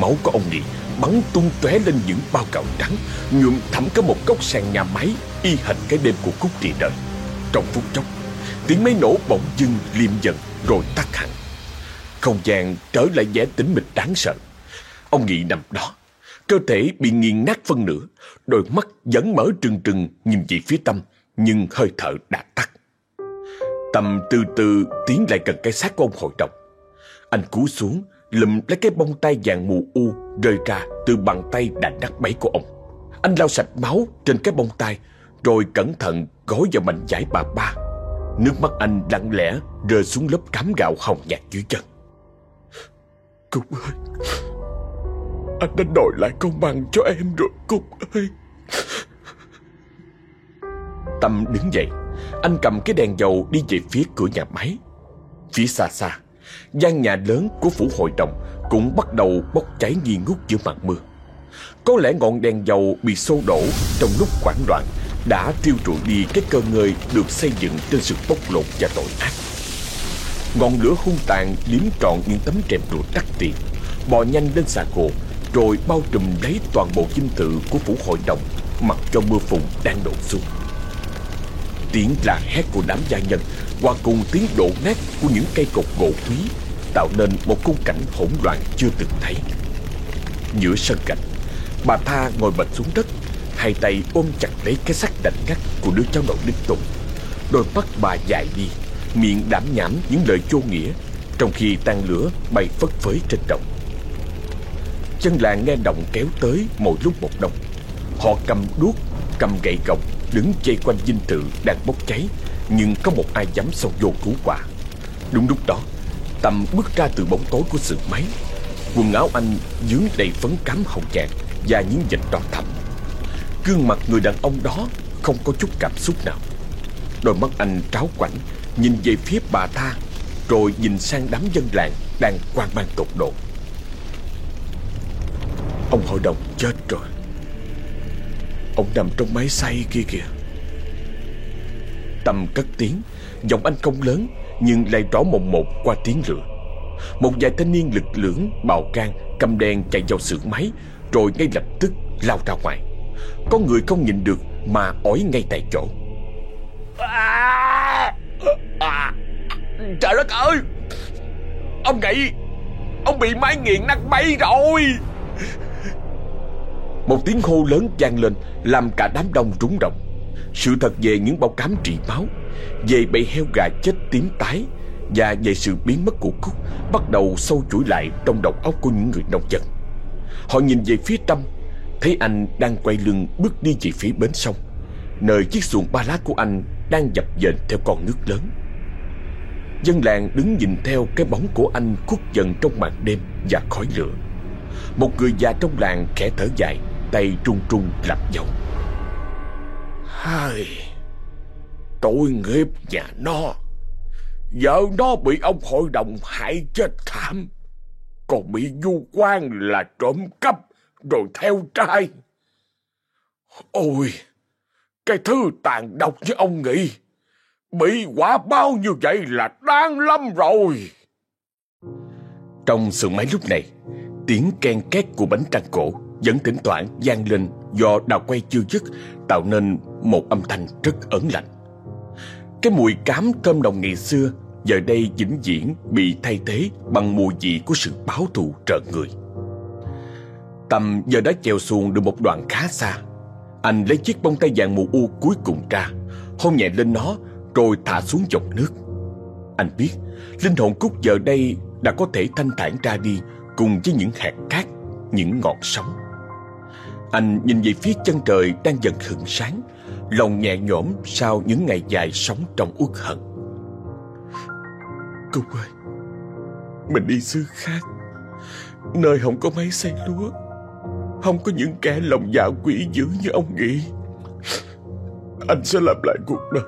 Máu của ông Nghị bắn tung tóe lên những bao gạo trắng, nhuộm thẳm cả một góc sàn nhà máy y hệt cái đêm của cúc trị đời. Trong phút chốc, tiếng máy nổ bỗng dưng liêm dần rồi tắt hẳn. Không gian trở lại vẻ tĩnh mịch đáng sợ. Ông nghị nằm đó, cơ thể bị nghiền nát phân nửa, đôi mắt vẫn mở trừng trừng nhìn về phía tâm nhưng hơi thở đã tắt tâm từ từ tiến lại gần cái xác của ông hội đồng anh cú xuống lụm lấy cái bông tay vàng mù u rơi ra từ bàn tay đã nát bấy của ông. Anh lau sạch máu trên cái bông tay rồi cẩn thận gói vào mảnh vải bà ba. Nước mắt anh lặng lẽ rơi xuống lớp cám gạo hồng nhạt dưới chân. Cúc ơi, anh đã đòi lại công bằng cho em rồi Cúc ơi. Tâm đứng dậy, anh cầm cái đèn dầu đi về phía cửa nhà máy. Phía xa xa, gian nhà lớn của phủ hội đồng cũng bắt đầu bốc cháy nghi ngút giữa màn mưa. Có lẽ ngọn đèn dầu bị xô đổ trong lúc quảng loạn đã thiêu trụi đi cái cơ ngơi được xây dựng trên sự bốc lột và tội ác. Ngọn lửa hung tàn liếm trọn những tấm rèm rùa đắt tiền, bò nhanh lên xà hồ, rồi bao trùm lấy toàn bộ dinh thự của phủ hội đồng, mặc cho mưa phùn đang đổ xuống. Tiếng la hét của đám gia nhân hòa cùng tiếng đổ nát của những cây cột gỗ quý tạo nên một khung cảnh hỗn loạn chưa từng thấy. Giữa sân gạch, bà Tha ngồi bệt xuống đất, hai tay ôm chặt lấy cái xác đành ngắt của đứa cháu nội linh tùng. Đôi mắt bà dài đi, miệng đảm nhảm những lời vô nghĩa, trong khi tàn lửa bay phất phới trên đồng. chân làng nghe động kéo tới mỗi lúc một đông. Họ cầm đuốc, cầm gậy gộc, đứng dây quanh dinh thự đang bốc cháy, nhưng có một ai dám xông vô cứu quả. Đúng lúc đó, Tâm bước ra từ bóng tối của sự máy. Quần áo anh dướng đầy phấn cám hồng chạc và những vệt đỏ thẫm. Gương mặt người đàn ông đó không có chút cảm xúc nào. Đôi mắt anh tráo quảnh, nhìn về phía bà Tha, rồi nhìn sang đám dân làng đang quan mang tột độ. Ông hội đồng chết rồi. Ông nằm trong máy xay kia kìa. Tâm cất tiếng, giọng anh không lớn nhưng lại rõ mồm một qua tiếng lửa. Một vài thanh niên lực lưỡng, bào can, cầm đèn chạy vào xưởng máy, rồi ngay lập tức lao ra ngoài. Có người không nhìn được mà ói ngay tại chỗ. À, à, trời đất ơi! Ông nghĩ ông bị máy nghiện nát bay rồi! Một tiếng hô lớn vang lên làm cả đám đông rúng động. Sự thật về những bao cám trị máu về bầy heo gà chết tím tái và về sự biến mất của Cúc bắt đầu sâu chuỗi lại trong đầu óc của những người nông dân. Họ nhìn về phía Tâm, thấy anh đang quay lưng bước đi về phía bến sông, nơi chiếc xuồng ba lá của anh đang dập dềnh theo con nước lớn. Dân làng đứng nhìn theo cái bóng của anh khuất dần trong màn đêm và khói lửa. Một người già trong làng khẽ thở dài, tay trung trung làm dấu. Hai, tội nghiệp nhà nó. Vợ nó bị ông hội đồng hại chết thảm. Còn bị du quan là trộm cắp rồi theo trai. Ôi, cái thứ tàn độc như ông nghĩ, bị quả bao như vậy là đáng lắm rồi. Trong sườn máy lúc này, tiếng ken két của bánh trăng cổ vẫn thỉnh thoảng vang lên do đào quay chưa dứt tạo nên một âm thanh rất ớn lạnh. Cái mùi cám thơm đồng ngày xưa giờ đây vĩnh viễn bị thay thế bằng mùi vị của sự báo thù trợn người. tầm giờ đã chèo xuồng được một đoạn khá xa. Anh lấy chiếc bông tay vàng mù u cuối cùng ra, hôn nhẹ lên nó rồi thả xuống dòng nước. Anh biết, linh hồn Cúc giờ đây đã có thể thanh thản ra đi cùng với những hạt cát, những ngọn sóng. Anh nhìn về phía chân trời đang dần hừng sáng, lòng nhẹ nhõm sau những ngày dài sống trong uất hận. Cục ơi, mình đi xứ khác, nơi không có máy xây lúa, không có những kẻ lòng dạ quỷ dữ như ông nghĩ. Anh sẽ làm lại cuộc đời.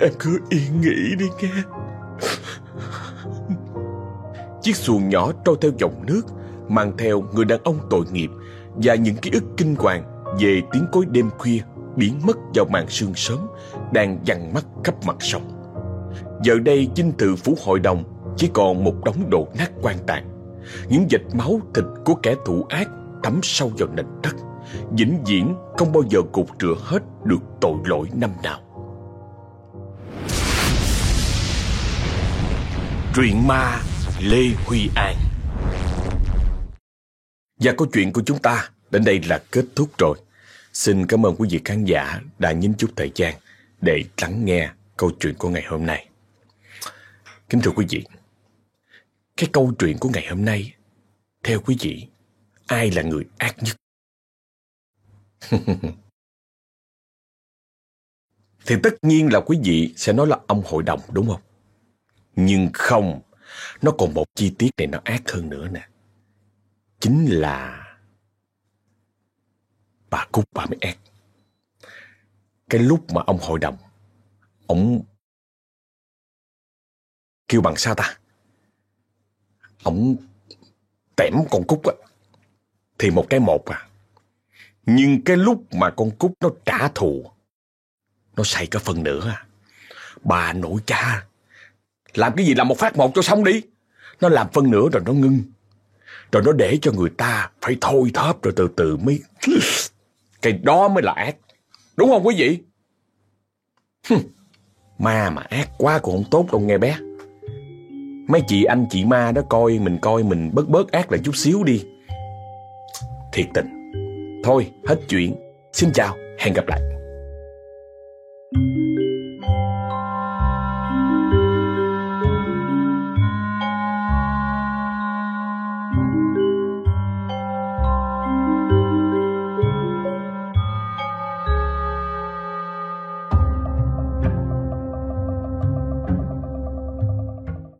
Em cứ yên nghĩ đi nghe. Chiếc xuồng nhỏ trôi theo dòng nước, mang theo người đàn ông tội nghiệp và những ký ức kinh hoàng về tiếng cối đêm khuya biến mất vào màn sương sớm đang dằn mắt khắp mặt sông. Giờ đây dinh thự phủ hội đồng chỉ còn một đống đổ nát quan tàn. Những vệt máu thịt của kẻ thủ ác thấm sâu vào nền đất, vĩnh viễn không bao giờ cục rửa hết được tội lỗi năm nào. Truyện ma Lê Huy An và câu chuyện của chúng ta đến đây là kết thúc rồi. Xin cảm ơn quý vị khán giả đã nhín chút thời gian để lắng nghe câu chuyện của ngày hôm nay. Kính thưa quý vị, cái câu chuyện của ngày hôm nay, theo quý vị, ai là người ác nhất? Thì tất nhiên là quý vị sẽ nói là ông hội đồng đúng không? Nhưng không, nó còn một chi tiết này nó ác hơn nữa nè. Chính là bà Cúc bà mới. Cái lúc mà ông hội đồng, ông kêu bằng sao ta? Ông tẻm con Cúc á, thì một cái một à. Nhưng cái lúc mà con Cúc nó trả thù, nó say cả phần nữa à. Bà nội cha, làm cái gì làm một phát một cho xong đi. Nó làm phân nửa rồi nó ngưng. Rồi nó để cho người ta phải thôi thóp rồi từ từ mới... Cái đó mới là ác. Đúng không quý vị? ma mà ác quá cũng không tốt đâu nghe bé. Mấy chị anh chị ma đó coi mình coi mình bớt bớt ác lại chút xíu đi. Thiệt tình. Thôi, hết chuyện. Xin chào, hẹn gặp lại.